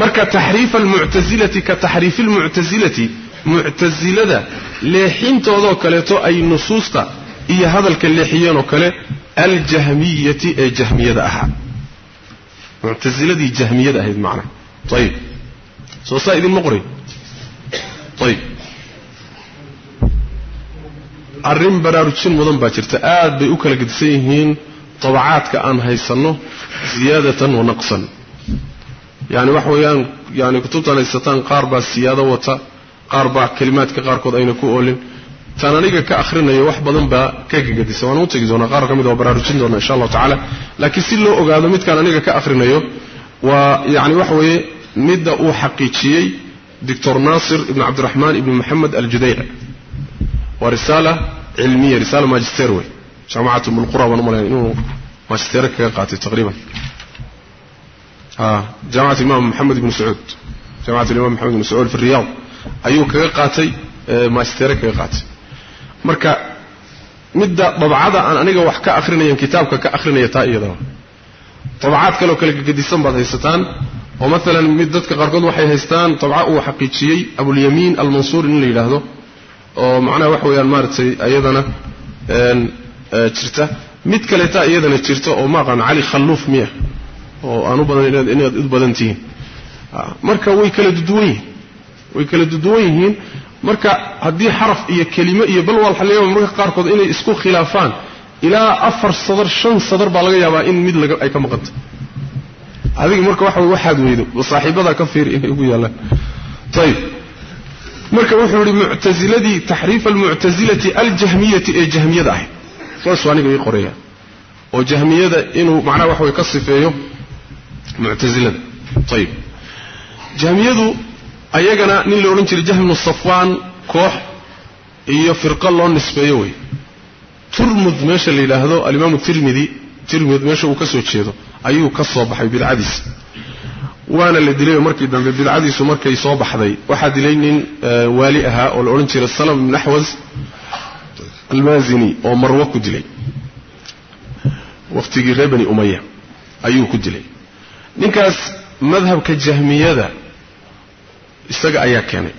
Marka taxriif almuctasilati ka taxriifi almuctasilati muctasilada leexintoodoo kaleeto ay nusuusta iyo hadalka leexiyeenoo kale aljahmiyati ee jahmiyada ahaa. Muctasiladii jahmiyada ahayd macnaha ayib soo saa idinma qoray ayib arrin baraarujin mudan baa jirta. Aad bay u kala gedisan yihiin tabacaadka aan haysanno ziyaadatan wa naqsan. Yani waxa weeyaan yani kutubtaan haysataan qaar baa siyaado wata qaar baa kelimaadka qaarkood ayna ku oolin. Taan aniga ka ahrinayo wax badan baa ka gagadisan. Waan u tegi doonaa qaar ka mid waa baraarujin doona insha allahu tacala laakiin si loo ogaado midkaan aniga ka ahrinayo waa yani waxa weeye midda uu xaqiijiyey doctor naasir ibn cabdiraxmaan ibn moxamed aljudayci waa risaala cilmiya risaala magister wey jaamacatu mulqura baan umalaya inuu magister kaga qaatay taqriiban. Jaamacat imam maxamed ibn sacuud. Jaamacat imam maxamed ibn sacuud fi riyaad. Ayuu kaga qaatay magister kaga qaatay. Marka midda dabcada aan aniga wax ka akrinayan kitaabka ka akrinaya taa iyadana dabcaad kaleo kale gagadisan baad haysataan oo maalan mid dadka qaarkood waxay haystaan dabca uu xaqiijiyey abulyamiin almansuur in la yidhaahdo oo macnaha wax weeyaan maaragtay iyadana jirta. Mid kaleeta iyadana jirta oo ma aqaan cali khalluuf miya oo aan u badan inaad u badan tihiin. Marka way kala duduwan yihiin. Way kala duduwan yihiin. Marka haddii xaraf iyo kelimo iyo bal waa laga yaaba marka qaarkood inay isku khilaafaan. Ilaa afar sadar shan sadar baa laga yaabaa in mid laga ay ka maqanta adiga marka waxa waxaad weydo saaxiibadaa ka fiiri inay ugu yaallaan. Ayib marka wuxuu yihi muctasiladii taxriif almuctasilati aljahmiyati ee jahmiyada ahayd saasuu aniga ii qoraya oo jahmiyada inuu macnaha waxa way ka sifeeyo muctasilada ayib jahmiyadu ayagana nin la odhan jiray jahmnu safwaan koox iyo firqo loo nisbeeyo wey. Turmud meesha la yidhaahdo alimaamu tirmidi tirmid meesha uu ka soo jeedo ayuu ka soo baxay bidcadiisa waana la dilayo markii dambe bidcadiisu markay soo baxday. Waxaa dilay nin waali ahaa oo la odhan jiray salam ibn axwas almaazini oo marwo ku dilay. Wakhtigii reer bani umaya ayuu ku dilay. Ninkaas madhabka jahmiyada isaga ayaa keenay.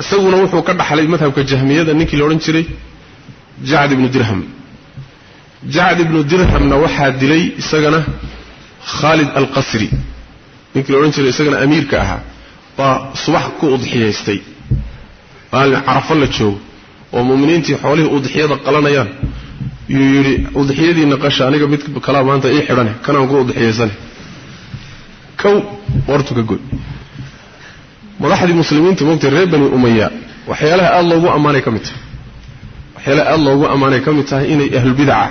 Isaguna wuxuu ka dhaxlay madhabka jahmiyada ninkii la odhan jiray jacd ibnu dirham. Jacd ibnu dirhamna waxaa dilay isagana khaalid alqasri ninkii la odhan jiray isagana amiirka ahaa. Baa subax ku udxiyaystay. Maalin carafo la joogo oo mu'miniintii xoolihii udxiyada qalanayaan. Yuu yidhi udxiyadiinna qasha aniga mid kalaa maanta ii xidhane kanaan ku udxiyaysane. Kow wartu goy madaxdii muslimiinta moogtay reer bani umaya waxyaalaha aada loogu ammaanay ka mid tahay. Waxyaalaha aada loogu ammaanay ka mid tahay inay ahlulbidaca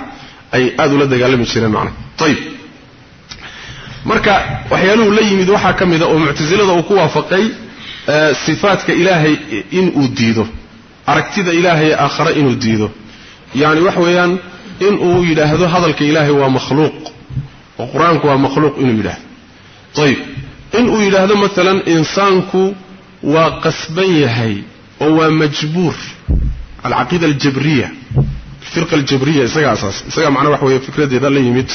ay aada ula dagaalami jireen macnaha ayib marka waxyaaluhu la yimid waxaa ka mida oo muctasilada uu ku waafaqay sifaadka ilaahay inuu diido. Aragtida ilaahay aakhare inuu diido. Yacni wax weeyaan inuu yidhaahdo hadalka ilaahay waa makhluuq oo qur'aanku waa makhluuq inuu yidhaahdo. Ayib inuu yidhaahdo maalan insaanku waa qasban yahay oo waa majbuur. Alcaqiida aljabriya. Alfirqa aljabriya isagaa asaas isagaa macnaa waxa weeye fikradeeda la yimid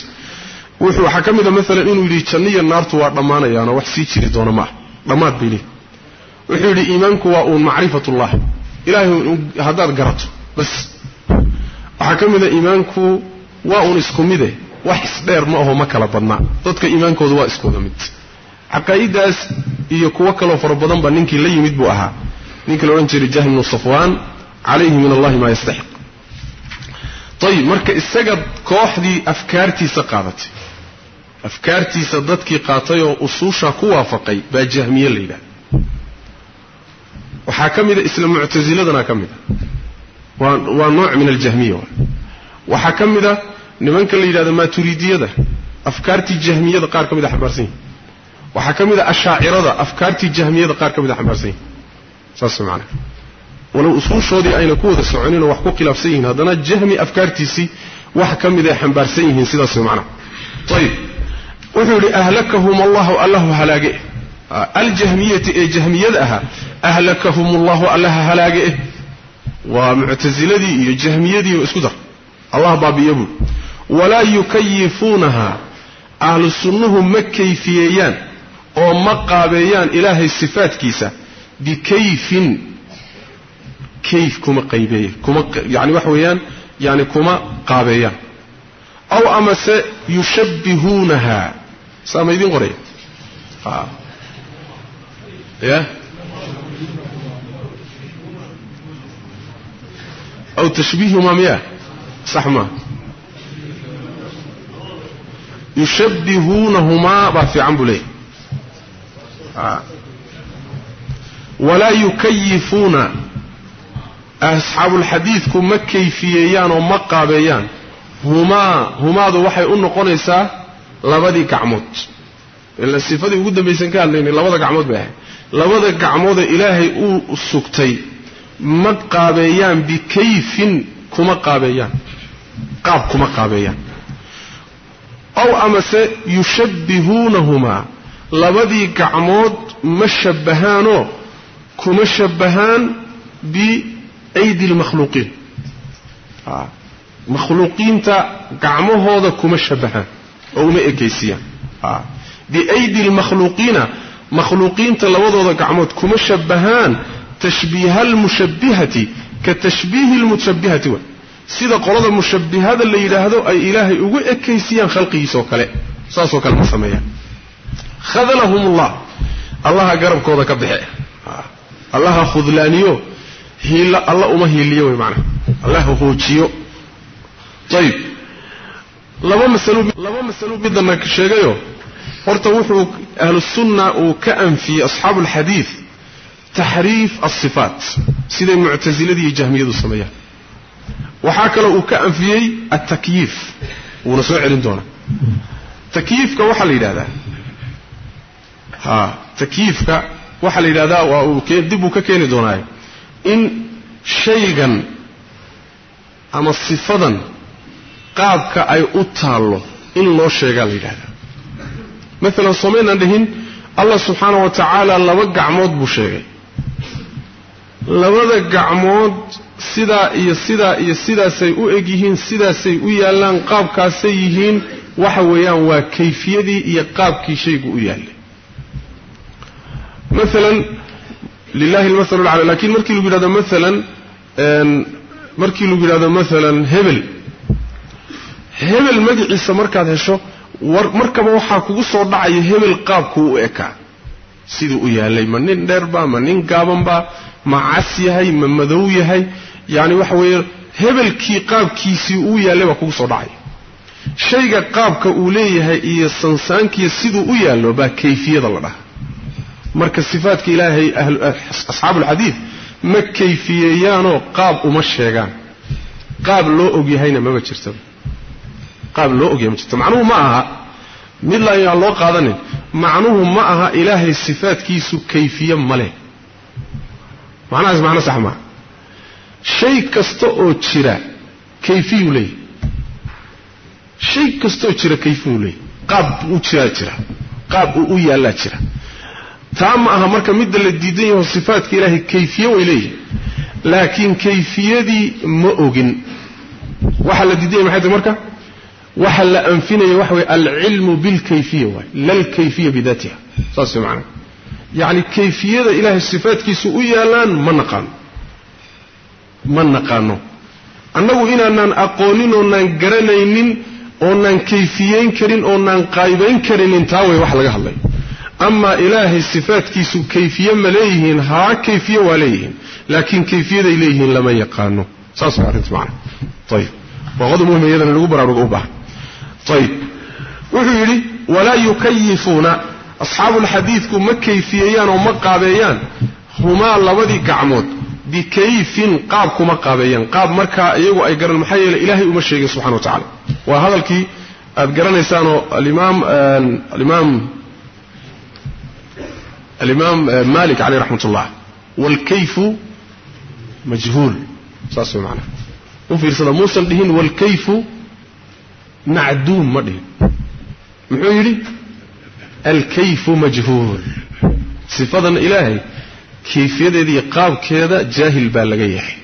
wuxuu waxaa ka mid a maalan inuu yidhi janniya naartu waa dhammaanayaanoo wax sii jiri doona maaha dhammaad bay leeyihi wuxuu yidhi iimaanku waa uun macrifatullah. Ilaahay haddaad garato bas. Waxaa ka mid a iimaanku waa uun isku mide. Wax isdheer ma aho ma kala badnaa. Dadka iimaankoodu waa iskuwada mid. Caqaa'idaas iyo kuwo kaloo fara badan baa ninkii la yimid buu ahaa. Ninkii la odhan jiray jahm bnu safwaan calayhi min allahi maa yastaxiq ayib marka isaga kooxdii afkaartiisa qaadatay afkaartiisa dadkii qaatay oo usuusha ku waafaqay baa jahmiye la yidhahda waxaa ka mida isla muctasiladana ka mida waa waa nooc min aljahmiya waxaa ka mida nimanka la yidhahdo maaturidiyada afkaartii jahmiyada qaar ka mida xambaarsan yihiin waxaa ka mid a ashaacirada afkaartii jahmiyada qaar ka mid a xambaarsan saas way macanaha walow usuushoodii ayna ku wada soconinoo wax ku khilaafsan yihiin haddana jahmi afkaartiisii wax ka mid ay xambaarsan yihiin sidaas macnaha. Ayib wuxuu yidhi ahlakahum allahu allahu halaage aljahmiyati ee jahmiyada ahaa ahlakahum allahu allaha halaage eh. Waa muctasiladii iyo jahmiyadii isku dar. Allah baabi'iya buui walaa yukayifuunaha ahlu sunnuhu ma kayfiyeeyaan oo ma qaabeeyaan ilaahay sifaadkiisa bikayfin kayf kuma qaybeeya kuma yani waxa weeyaan yani kuma qaabeeyaan aw amase yushabbihuunaha. Saa ma idiin qoraya ya? Aw tashbiihumaa miya sax maa yushabbihuunahumaa baa fiican buu leeyahy walaa yukayifuuna asxaabulxadiidku ma kayfiyeeyaan oo ma qaabeeyaan. Humaa humaadu waxay u noqonaysaa labadii gacmood. Ila sifadii ugu dambaysan ka hadlaynay labada gacmood bay ahayd labada gacmoodee ilaahay uu sugtay ma qaabeeyaan bikayfin kuma qaabeeyaan. Qaab kuma qaabeeyaan. Ow amase yushabbihuunahumaa labadii gacmood ma shabbahaanoo kuma shabbahaan biaydi lmakhluuqiin. Makhluuqiinta gacmahooda kuma shabbahaan oo uma ekaysiiyaan biaydi lmakhluuqiina makhluuqiinta labadooda gacmood kuma shabbahaan tashbiiha almushabbihati ka tashbiihi lmushabbihati wa. Sida qolada mushabbihada la yidhaahdo ay ilaahay ugu ekaysiyaan khalqigiisa oo kale saasoo kale ma sameeyaan khadalahum ullah allaha garabkooda ka baxe allaha khudlaaniyo hiila alla uma hiiliyo wey maanaa allaha hoojiyo ayib laba masalo laba masalo midana sheegayo? Horta wuxuu ahlusunna uu ka anfiyey asxaabu taxriif alsifaat siday muctasiladii iyo jahmiyadu sameeyaan. Waxaa kaloo uu ka anfiyey altakyiif wuuna soo celin doonaa. Takyiifka waxaa la yidhahdaa ha takyiifka waxaa la yidhahdaa waa uu dib uu ka keeni doonaayo in shaygan ama sifadan qaabka ay u taallo in loo sheegaa la yidhahdaa maalan soomaynaan dhihin allah subxaana wa tacaala laba gacmood buu sheegay. Labada gacmood sidaa iyo sidaa iyo sidaasay u eg yihiin sidaasay u yaallaan qaabkaasay yihiin waxa weeyaan waa kayfiyadii iyo qaabkii shaygu u yaallay maalan lilahi almahalu lcala lakiin markii lagu yidhahdo maalan markii lagu yidhahdo maalan hebel hebel magaciisa markaad hesho markaba waxaa kugu soo dhacaya hebel qaabkuu u ekaa siduu u yaallay ma nin dheerba ma nin gaabanba ma cas yahay ma madow yahay yani waxa weeye hebelkii qaabkiisii uu yaallay baa kugu soo dhacay shayga qaabka uu leeyahay iyo sansaankiiyo siduu u yaallo baa kayfiyada la dhaha marka sifaadka ilaahay asxaabuulxadiid ma kayfiyeeyaanoo qaab uma sheegaan. Qaab loo ogyahayna maba jirtaba qaab loo ogyahay ma jirto. Macnuhu ma aha. Mid laayaan loo qaadanin. Macnuhu ma aha ilaahay sifaadkiisu kayfiye ma leh. Macnahaas macno sax maa shay kasta oo jira kayfiyuu leeyahy shay kastaoo jira kayfiyuu leeyahy qaab u jiraa jira. Qaab uu u yaallaa jira taa ma aha marka midda la diidan yaho sifaadka ilaahay kayfiye way leeyihiin laakiin kayfiyadii ma ogin. Waxaa la diidan yahy maxay tahy marka? Waxa la anfinaya waxa weye alcilmu bilkayfiya waay lalkayfiya bidaatiha. Saas way macnaha. Yacni kayfiyada ilaahay sifaadkiisu u yaallaan ma naqaano. Ma naqaano. Annagu inaanaan aqoonin oonaan garanaynin oonaan kayfiyeyn karin oonaan qaybayn karinin taa way wax laga hadlayo amaa ilaahay sifaadkiisu kayfiye ma leeyihiin haa kayfiye waa leeyihiin. Laakiin kayfiyaday leeyihiin lama yaqaano. Saas waa arrinta macana ayib waa qodob muhiim iyadana lagu baraarugo u baahan ayib wuxuu yidhi walaa yukayifuuna asxaabulxadiidku ma kayfiyeeyaan oo ma qaabeeyaan. Humaa labadii gacmood. Bikayfin qaab kuma qaabeeyaan. Qaab markaa iyagu ay garan maxaa yeele ilaahay uma sheegin subxana wa tacala waa hadalkii aad garanaysaanoo alimaam alimaam alimaam malik caleyh raxmat ullah waalkayfu majhuul saas way macanaha u fiirsada muusan dhihin waalkayfu macduum ma dhihin muxuu yidhi alkayfu majhuul sifadan ilaahay kayfiyadeeda iyo qaabkeeda jaahil baa laga yahay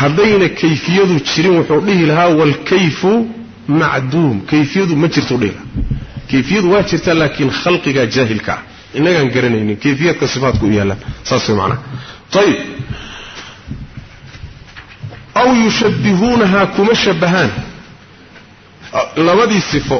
haddayna kayfiyadu jirin wuxuu dhihi lahaa waalkayfu macduum kayfiyadu ma jirtuu dhihi lahaa kayfiyadu waa jirtaa laakiin khalqigaa jaahilka ah innagaan garanaynin kayfiyaadka sifaatku u yaallaan. Saas way macnaha ayib aw yushabbihuunahaa kuma shabbahaan. Labadii sifo.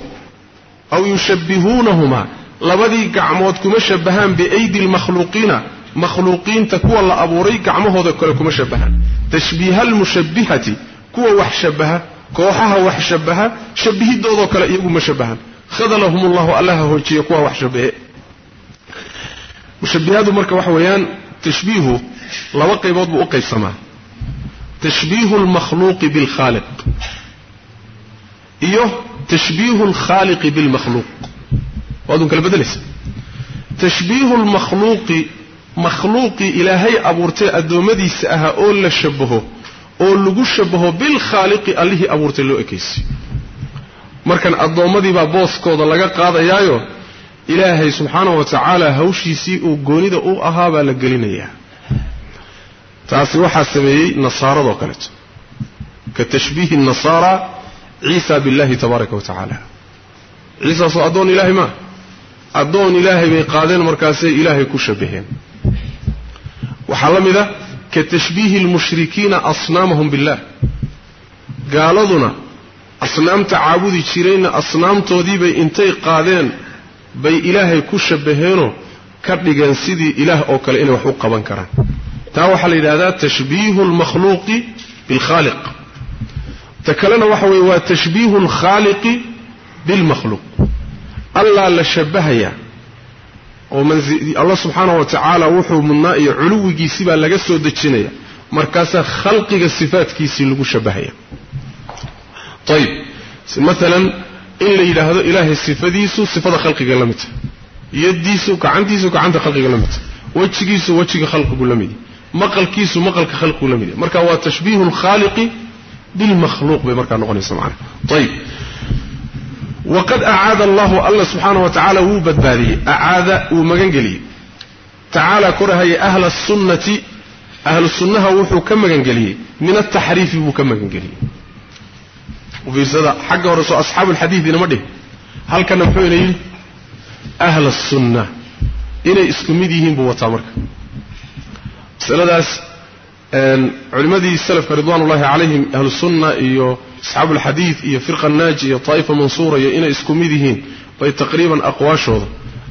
Aw yushabbihuunahumaa labadii gacmood kuma shabbahaan biaydi lmakhluuqiina makhluuqiinta kuwa la abuuray gacmahooda kale kuma shabbahaan. Tashbiiha almushabbihati kuwa wax shabbaha kooxaha wax shabbaha shabihidoodoo kale iyagu ma shabbahan khadalahum ullahu allaha hoojiya kuwa wax shabbahe mushabbihadu marka waxa weeyaan tashbiihu laba qaybood buu u qaybsamaa. Tashbiihu almakhluuqi bilkhaaliq iyo tashbiihu alkhaaliqi bilmakhluuq waadun kala bedelaysa. Tashbiihu lmakhluuqi makhluuqii ilaahay abuurtay addoommadiisa ahaa oo la shabaho oo lagu shabaho bilkhaaliqi allihii abuurtay loo ekaysiy markan addoommadiibaa booskooda laga qaadayaayo ilaahay subxaanahu wa tacaala hawshiisii uu goonida u ahaa baa la gelinayaa taasi waxaa sameeyey nasaaradoo kaleeto ka tashbiihi nasaara ciisa billahi tabaaraka wa tacaala ciisaasoo addoon ilaahay maa addoon ilaahay bay qaadeen markaasay ilaahay ku shabbaheen. Waxaa la mid a ka tashbiihi almushrikiina asnaamahum billah gaaladuna asnaamta caabudi jirayna asnaamtoodiibay intay qaadeen bay ilaahay ku shabbaheenoo ka dhigeen sidii ilaah oo kale inay wax u qaban karaan. Taa waxaa la yidhahdaa tashbiihu almakhluuqi bilkhaaliq ta kalena waxa weeye waa tashbiihu alkhaaliqi bilmakhluuq allaa la shabahayaa oo allah subxaanahu wa tacaala wuxuu mudnaa iyo culuwigiisii baa laga soo dejinaya. Markaasaa khalqiga sifaadkiisii lagu shabahaya ayib maalan in la yidhaahdo ilaahay sifadiisu sifada khalqiga la midta yaddiisu gacantiisu gacanta khalqiga la midta wejigiisu wejiga khalqigu la mid maqalkiisu maqalka khalqigu la mid marka waa tashbiihu lkhaaliqi bilmakhluuq bay markaa noqonaysa macana ayib waqad acaada allahu alla subxaana wa tacaala wuu badbaadiyey. Acaada wuu magangeliyey. Tacaala korahaya ahla sunnati ahlu wuxuu ka magangeliyey. Min ataxriifi buu ka magangeliyey ufiirsada xagga hore soo asxaabu alxadiid inama dhih halkana muxuu ina yidhi? Ahla sunna. Inay isku mid yihiin buu wataa marka. Masaladaas culimmadii salafka ridwan ullahi calayhim ahlu sunna iyo asxaabu alxadiid iyo firqa naaji iyo taa'ifa mansuura iyo inay isku mid yihiin bay taqriiban aqwaashooda.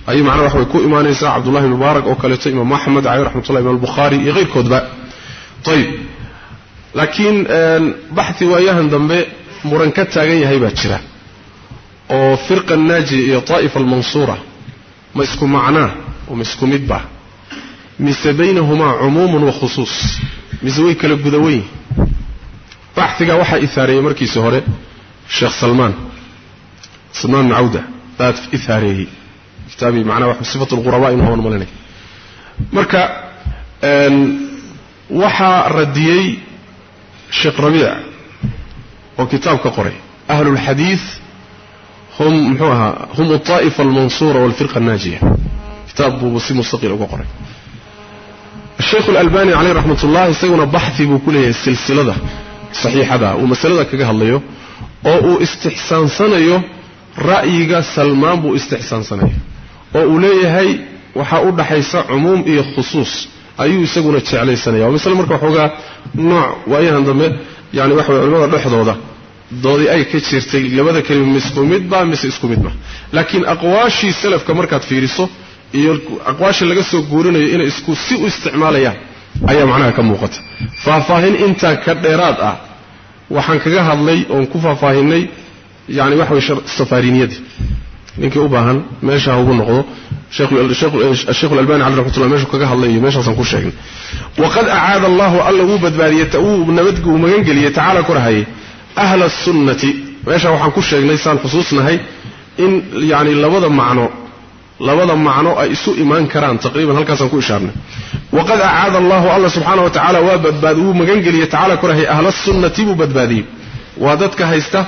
Ayay macnaha wax way ku imaanaysaa cabdullahi mubaarak oo kaleeto imaam axmed cali raxmatullahi imam albukhaari iyo keyrkoodba ayib laakiin baxi waayahan dambe muran ka taagan yahay baa jira. oo firqa naaji iyo taa'ifa almansuura ma isku macnaa oo isku midba mise baynahumaa cumuumun wa khusuus? Mise way kala gudaweyn baxigaa waxaa ihaareeyey markiisi hore sheekh salmaan salmaan bn cawda baa ihaareeyey kitaabii macnaha sifat lqurabaa inu haban malinay marka waxaa radiyey sheekh rabiic oo kitaab ka qoray. Ahlu lxadiid hum muxuu ahaa hum alطaa'ifa almansuura walfirqa annaajiya. Kitaab buubu si mustaqil uga qoray. Asheikhu alalbani caleyh raxmat ullah isaguna baxi buu ku leeyahay silsilada saxiixada. Uu masalada kaga hadlayo oo uu istixsaansanayo ra'yiga salmaan buu istixsaansanaya oo uu leeyahay waxaa u dhaxaysa cumuum iyo khusuus. Ayuu isaguna jeclaysanaya waa masle marka waxoogaa nooc waayahan dambe yani waxa way culimada dhexdooda. Doodii ay ka jirtay labada kelima ma isku midba mise isku midba laakiin aqwaashii salafka markaad fiiriso iyo aqwaasha laga soo guurinayo inay isku si u isticmaalayaan ayaa macnaha ka muuqata. Faahfaahin intaa ka dheeraad ah waxaan kaga hadlay oon ku faahfaahinay yani waxa way safariniyadii ninkii u baahan meesha ha ugu noqdo sheekhu lalbani cali raxmatullah meeshuu kaga hadlay iyo meeshaasaan ku sheegnay waqad acaada allahu alla wuu badbaadiyey uu nabadg uu magangeliyey tacaala korahayay ahla sunnati. Meesha waxaan ku sheegnay saan xusuusnahay in yani labada macno labada macno ay isu imaan karaan taqriiban halkaasaan ku ishaarnay. Waqad acaada allahu alla subxaana wa tacala waa badbaad wuu magangeliyey tacala korahayay ahla sunnati buu badbaadiyey. Waa dadka haysta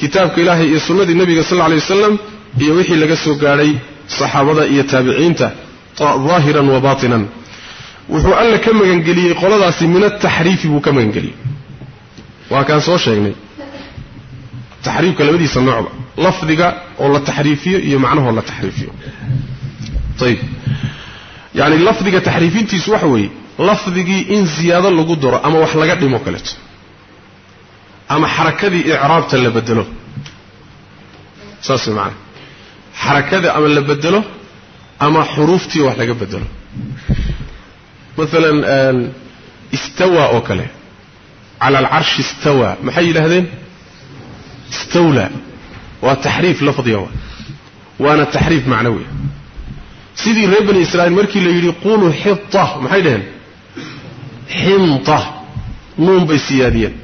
kitaabka ilaahay iyo sunnadii nebiga sal alay wasalam iyo wixii laga soo gaadhay saxaabada iyo taabiciinta daahiran wa baatinan. Wuxuu alle ka magangeliyey qoladaasi min ataxriifi buu ka magangeliyey. Waa kaan soo sheegnay. Taxriifka labadiisa noocba lafdiga oo la taxriifiyo iyo macnahoo la taxriifiyo. Ayib yacni lafdiga taxriifintiisu waxa weeye lafdigii in ziyaado lagu daro ama wax laga dhimo kaleeto ama xarakadii icraabta la bedelo. Saas way xarakada ama la bedelo ama xuruuftii wax laga bedelo. Maalan istawa oo kale cala alcarshi istawa maxay yidhaahdeen? Istawla. Waa taxriif lafdiga waa waana taxriif macnawiya sidii reer bani israa'iil markii la yidhi quluu xita maxay dhaheen? Xinta. Nuun bay siyaadiyeen.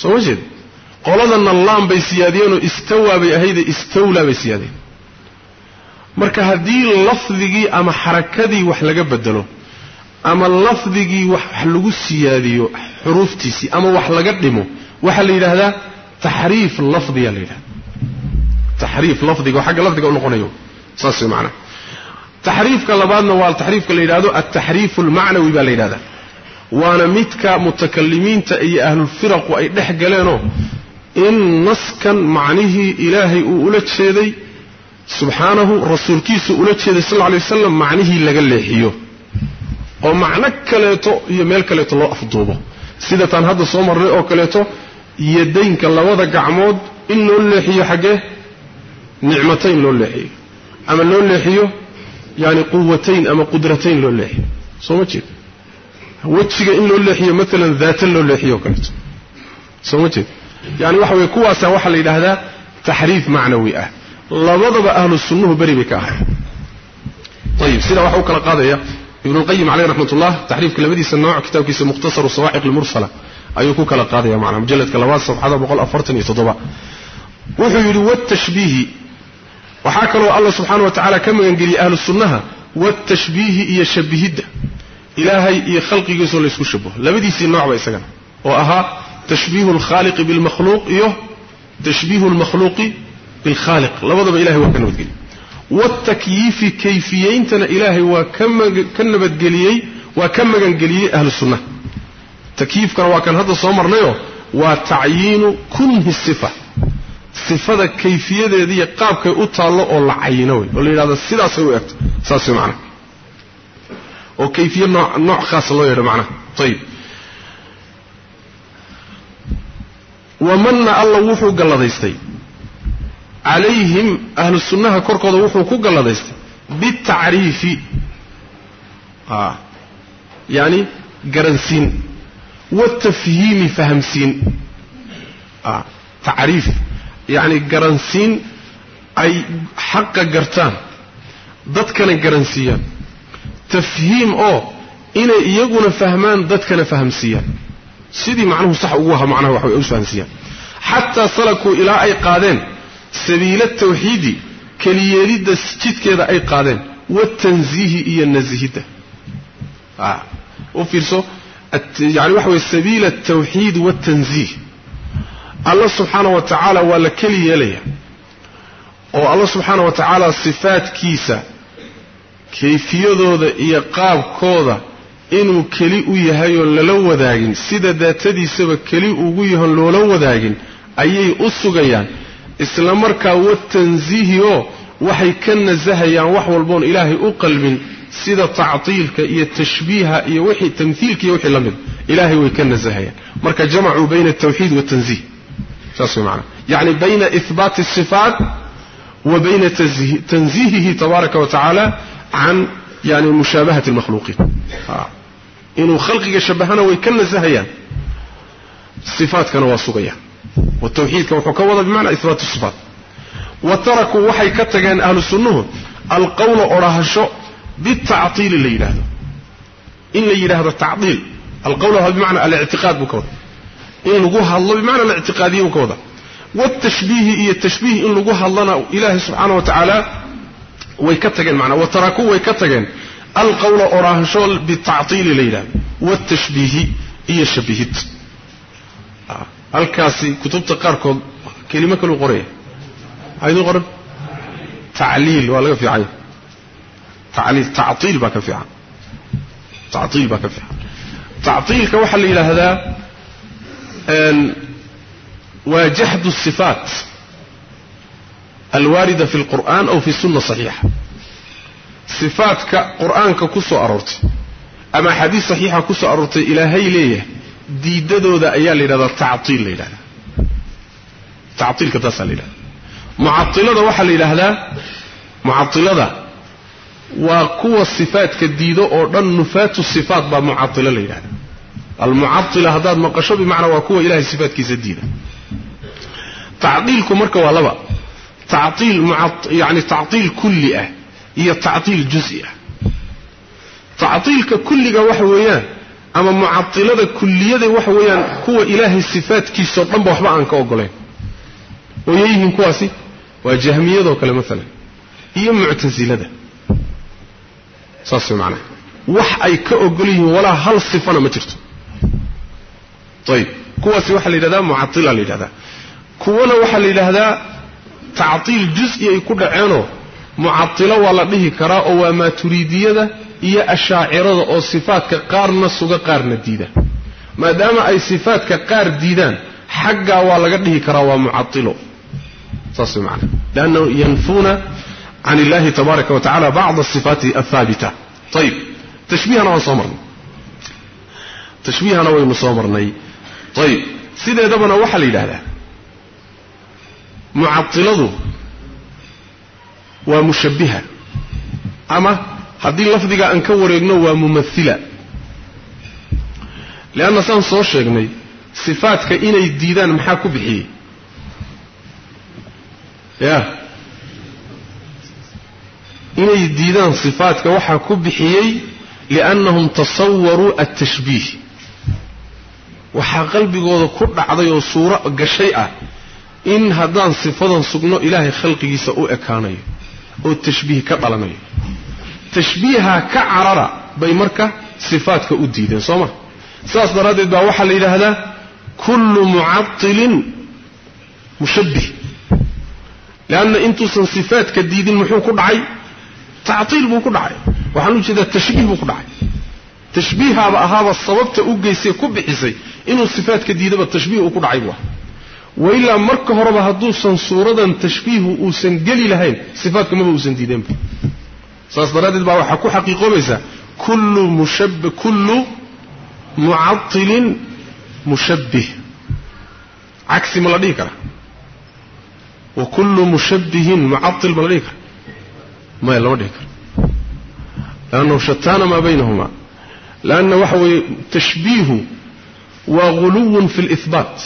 Soo ma jeed qoladanna laam bay siyaadiyeenoo istawaa bay ahayde istawlaa bay siyaadiyeen marka haddii lafdigii ama xarakadii wax laga bedelo ama lafdigii wax lagu siyaadiyo xuruuftiisii ama wax laga dhimo waxaa la yidhaahdaa taxriif lafdiya la yidhahda taxriif lafdiga xagga lafdiga u noqonayo saas way macanaha taxriifka labaadna waa taxriifka la yidhahdo altaxriifu almacnawi baa la yidhahdaa waana midka mutakalimiinta iyo ahlulfiraqu ay dhex galeenoo in naskan macnihii ilaahay uu ula jeeday subxaanahu rasuulkiisu ula jeeday sal lla lay wasalam macnihii laga leexiyo. Oo macno kaleeto iyo meel kaleeto loo afduubo. Sida taan hadda soo marnay oo kaleeto yadaynka labada gacmood in loo leexiyo xaggee nicmatayn loo leexiyo. Ama loo leexiyo yani quwatayn ama qudratayn loo leexiyo. Soo ma jeed? Wejiga in loo leexiyo maalan daata loo leexiyo kaleeto. Soo ma jeed yani waxa weye kuwaasa waxaa la yidhaahdaa taxriif macnawi ah. Labadaba ahlu sunnuhu beri bay ka ahay ayib sidaa waxa u kala qaadaya ibnu lqayim caleyh raxmat ullah taxriifka labadiisa nooc kitaabkiisa mukhtasaru sawaaciq lmursala ayuu ku kala qaadaya macnaa mujalladka labaad safxada boqol afartan iyo toddoba. Wuxuu yidhi watashbiihi waxaa kaloo alla subxaana wa tacala ka magangeliyey ahlu sunnaha watashbiihi iyo shabihidda ilaahay iyo khalqigiisoo laysku shabaho labadiisii noocba isagana oo ahaa tashbiihu alkhaaliqi bilmakhluuq iyo tashbiihu lmakhluuqi bilkhaaliq labadaba ilahay waa ka nabadgeliyey. waatakyiifi kayfiyeyntana ilaahay waa ka nabadgeliyey waa ka magangeliyey ahlu sunnaha takyiifkana waa kan hadda soo marnayoo waa tacyiinu kunhi sifa sifada kayfiyadeediiyo qaabkay u taallo oo la cayino wey oo la yidhahdo sidaasay u egto saas way macnaha oo kayfiye noo nooc khaasa loo yeedho macnaha ayib wamanna alla wuxuu galladaystay. Calayhim ahlu sunnaha korkooda wuxuu ku galladaystay. Bitacriifi a yacani garansiin. Watafhiimi fahamsiin. A tacriif. Yacni garansiin ay xaqa gartaan. Dadkana garansiiyaan. Tafhiim oo inay iyaguna fahmaan dadkana fahamsiiyaan sidii macnuhu sax ugu aha macnaha waxa way usfahamsiiyaan xataa salakuu ilaa ay qaadeen sabiila tawxiidi keliyeelidda jidkeeda ay qaadeen watanziihi iyo nasihidda u fiirso? Yani waxa weye sabiila altawxiid waltanziih alla subxaana wa tacaala waa la keli yeelaya oo alla subxaana wa tacaala sifaadkiisa kayfiyadooda iyo qaabkooda inuu keli u yahay oon lala wadaagin sida daatadiisaba keli ugu yahon loola wadaagin ayay u sugayaan. Isla markaa watansiihi oo waxay ka nasahayaan wax walboon ilaahay u qalbin sida tactiilka iyo tashbiiha iyo wixii tamhiilka iyo wixii la mid ilaahay way ka nasahayaan marka jamacuu bayna altawxiid waltanziih saas way macana yacni bayna ihbaati asifaat wa bayna tanziihihi tabaaraka wa tacaala can yani mushaabahati almakhluuqiin inuu khalqiga shabahana way ka nasahayaan sifaatkana waa sugayaan watawxiidka wuxuu ka wada bimacnaa ihbaat sifaat wa tarakuu waxay ka tageen ahlu sunnuhu alqowla odhahasho bitactiili la yidhaahdo in la yidhaahdo tacdiil alqowl waa bimacna alictiqaad buu ka wada in lagu hadlo bimacna alictiqaadiye buu ka wada watashbiihi iyo tashbiih in lagu hadlana ilaahay subxaana wa tacaala way ka tageen manaa wa tarakuu way ka tageen alqowla odhahasho bitactiili la yidhahdo watashbiihi iyo shabihid halkaasi kutubta qaarkood kelimo kaluu qoraya maxaa qoran tacliil waa laga fiicanya tacliil tactiil baa ka fiican tactiil baa ka fiican tactiilka waxaa la yidhaahdaa waa jaxdu الصifaat alwaarida fi lqur'aan aw fi sunna saxiixa. Sifaadka qur'aanka ku soo aroortay ama axaadiis saxiixa ku soo aroortay ilaahay leeyahay diidadooda ayaa la yidhahdaa taciil la yidhahdaa. Taciilka taasaa la yidhahdaa. Mucailada waxaa la yidhaahdaa mucailada waa kuwa sifaadka diido oo dhan nufaatu sifaat baa mucailo la yidhahdaa. Almucaila haddaad maqasho bimacnaa waa kuwa ilahay sifaadkiisa diida. Tacdiilku marka waa laba yani tactiil kulli ah iyo tactiil juzi ah tactiilka kulliga waxa weeyaan ama mucailada kulliyada waxa weeyaan kuwa ilaahay sifaatkiisao dhanba waxba aan ka ogolayn ooyay yihiin kuwaasi waa jahmiyadoo kale maalan iyo muctasilada saas way macnaha wax ay ka ogol yihiin walaa hal sifana ma jirto ayib kuwaasi waxaa la yidhahdaa mucatila la yidhahdaa kuwana waxaa la yidhaahdaa tactiil jus-i ay ku dhaceenoo mucatilo waa la dhihi karaa oo waa maaturiidiyada iyo ashaacirada oo sifaadka qaarna suga qaarna diida. Maadaama ay sifaadka qaar diidaan xaggaa waa laga dhihi karaa waa mucatilo saas way macana liannahu yanfuuna can illahi tabaaraka wa tacala bacda asifaati athaabita. Ayib tashbiihana waan soo marnay. Tashbiihana waynu soo marnay. Ayib sideedabana waxaa la yidhahdaa mucatiladu waa mushabbiha. Ama haddii lafdiga aan ka wareegno waa mumathila. Leanna saan soo sheegnay sifaadka inay diidaan maxaa ku bixiyey? Ya inay diidaan sifaadka waxaa ku bixiyey liannahum tasawaruu altashbiih waxaa qalbigooda ku dhacday oo suuro gashay ah in haddaan sifadan sugno ilaahay khalqigiisa u ekaanayo oo tashbiih ka dhalanayo. Tashbiiha ka carara bay marka sifaadka u diideen soo ma? Sidaas daraaddeed baa waxaa la yidhaahdaa kullu mucatilin mushabbih. Leanna intuusan sifaadka diidin muxuu ku dhacay? Tactiil buu ku dhacay. Waxaan u jeedaa tashbiih buu ku dhacay. Tashbiihaaba ahaaba sababta u geysay ku bixisay inuu sifaadka diidaba tashbiih uu ku dhacay buu ah wailaa marka horeba hadduusan suuradan tashbiihu uusan geli lahayn sifaadka maba uusan diideenba saas daraaddeed baa waxaa ku xaqiiqoobaysaa kullu mucatilin mushabbih. Cagsi ma la dhihi karaa wa kullu mushabbihin mucatil ma la dhihi kara. Maya lama dhihi karo leannahu shataana maa baynahuma leanna waxa weeye tashbiihu waa guluwun fi lihbaat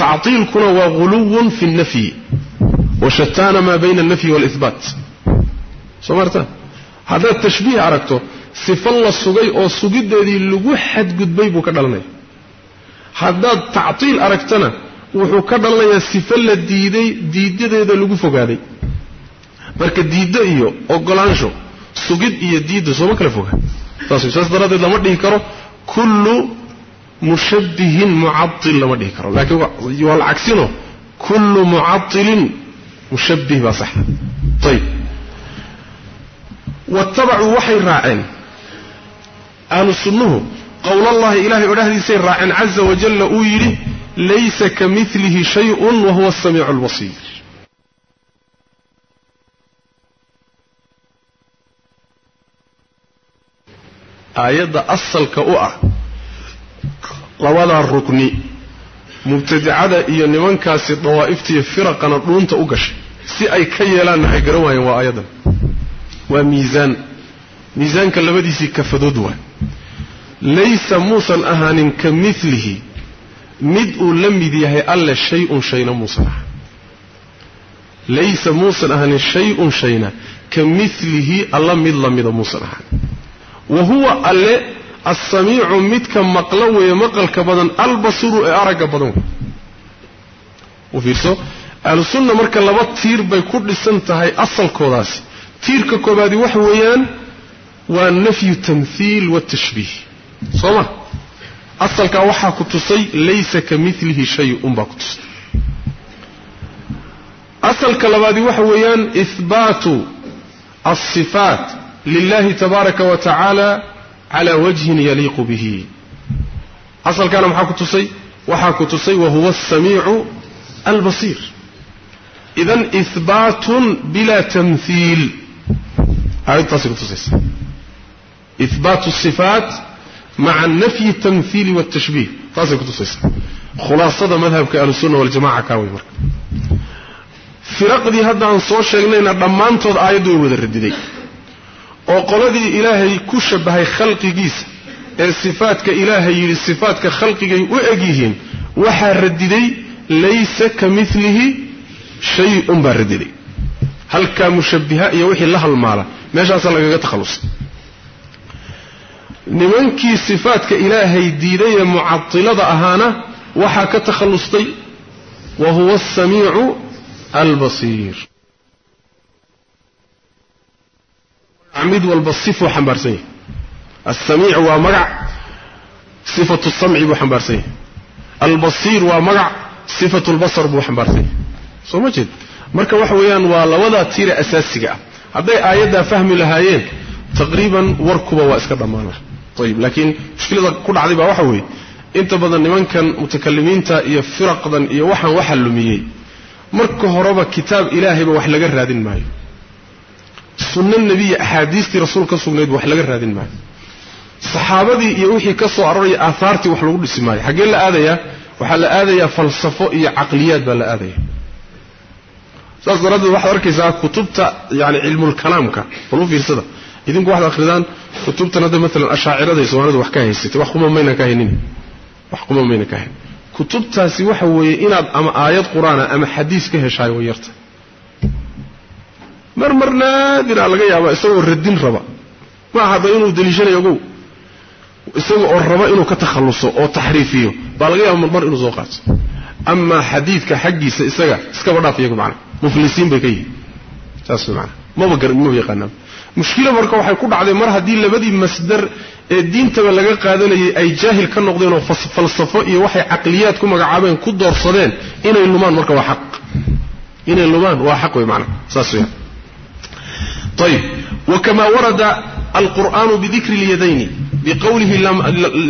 tactiilkuna waa guluwun fi اlnafyi wa shataana maa bayna alnafyi wاlihbaat soo maarta haddaad tashbiih aragto sifo la sugay oo sugiddeedii lagu xadgudbay buu ka dhalanaya haddaad tactiil aragtana wuxuu ka dhalanayaa sifo la diiday diidadeeda lagu fogaaday marka diiddo iyo ogolaansho sugid iyo diidda sooma kala foga saas saas daraaddeed lama dhihi karo kullu mushabbihin mucatil lama dhihi karo. Laakiin waa la cagsino kullu mucatilin mushabbih baa saxa ayib waattabacuu waxay raaceen ahlu sunnuhu qowlallahi ilahay odhahdiisay raaceen caza wajalla uu yidhi laysa ka milihi shayun wa asamiicu albasiir aayadda asalka u ah labadaa rukni mubtadicada iyo nimankaasi dawaa'iftiiyo firaqana dhuunta u gashay si ay ka yeelaanna ay garan waayeen waa aayaddan waa miisaan. Miisaanka labadiisii kafadood waa laysa muusan ahaanin ka milihi mid uu la mid yahay alle shay-un shayna muusan ahaan laysa muusan ahaanin shay-un shayna ka milihi alla mid la mida muusan ahaan wa huwa alle alsamiicu midka maqlo weeye maqalka badan albasiru ee aragga badan. Wey u fiirso? Ahlusunna marka laba tiir bay ku dhisan tahay asalkoodaasi tiirka koobaadi waxa weeyaan waa nafyu tamhiil watashbiih soo ma? Asalkaa waxaa ku tusay laysa ka milihi shay-un baa ku tusay. Asalka labaadi waxa weeyaan ihbaatu alsifaat lilahi tabaaraka wa tacaala cala wajhin yaliiqu bihi. Asalkaana maxaa ku tusay? Waxaa ku tusay wahuwa asamiicu albasiir. Idan ihbaatun bila tamhiil aayadtaasay kutusaysa ihbaatu sifaat maca nafyi tamhiili waltashbiih taasay kutusaysa khulaasada madhabka ahlusunna waljamaca kaa wey marka. Firaqdii haddaan soo sheegnayna dhammaantood aayaddu way wada radiday oo qoladii ilaahay ku shabahay khalqigiisa ee sifaadka ilaahay yidhi sifaadka khalqigay u eg yihiin waxaa radiday laysa ka milihi shay-un baa radiday. Halkaa mushabbiha iyo wixii la halmaala meeshaasaa lagaga takhallusay nimankii sifaadka ilaahay diiday ee mucatilada ahaana waxaa ka takhallustay wa huwa asamiicu albasiir mid walba sifuu xambaarsan yahay. Alsamiicu waa magac sifatu samci buu xambaarsan yahay. Albasiir waa magac sifatu lbasar buu xambaarsan yahay. Soo ma jeed? Marka waxa weeyaan waa labadaa tiira asaasiga ah. Hadday aayaddaa fahmi lahaayeen taqriiban warkuba waa iska dhammaan laha ayib laakiin mushkilada ku dhacday baa waxa weeye inta badan nimankan mutakalimiinta iyo firaqdan iyo waxaan waxa lumiyey. Marka horeba kitaab ilaahayba wax laga raadin maayo sunno nebiya axaadiistii rasuul ka sugnaydba wax laga raadin maayo. Saxaabadii iyo wixii ka soo aroraya aahaartii wax lagu dhisi maayo. Xaggee la aadayaa waxaa la aadayaa falsafo iyo caqliyaad baa la aadaya. Saas daraaddeed waxaad arkaysaa kutubta yani cilmulkalaamka bal u fiirsada. Idinku waxaad akhridaan kutubtan hadda maalan ashaacirada iyo soomaalida wax ka haysatay. Wax kuma maynan ka haynin. Wax kuma maynan ka hayn kutubtaasi waxa weeye inaad ama aayad qur'aana ama xadiis ka heshaay way yarta mar mar naadira laga yaabaa isagoo radin raba. Ma aha da inuu daliishanayo ogow? Isaga oo raba inuu ka takhalluso oo taxriifiyo. Baa laga yaaba marmar inuu soo qaato amaa xadiidka xaggiisa isaga iskaba dhaaf iyagu muflisiin bay ka yihiin saas maana maba maba yaqaanaa mushkila marka waxay ku dhacday mar haddii labadii masdar ee diintaba laga qaadanayay ay jaahil ka noqdeen oo falsafo iyo waxay caqliyaad ku magacaabeen ku doorsadeen inay lumaan marka waa xaq. Inay lumaan waa xaq wey macana saas weeyaan ayib wakama warada alqur'aanu bidikri اlyadayni biqowlihi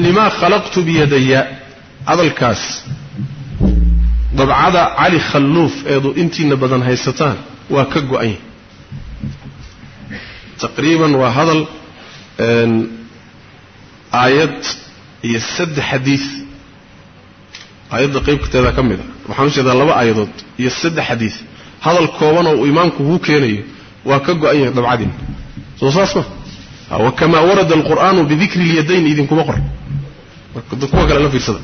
lima khalaqtu biyadaya hadalkaas dabcada cali khalluuf eedu intiina badan haysataan waa ka go-an yahay taqriiban waa hadal aayad iyo saddex xadiid aayadda qaybteeda ka mid a waxaan u jeedaa laba aayadood iyo saddex xadiid hadal kooban oo uu imaamku kuu keenayo waa ka go-an yahay dabcadin. Soo saas ma. Wakamaa warada alqur'aanu bidikri اlyadayn idinkuma qor. Kuwa kale la fiirsada.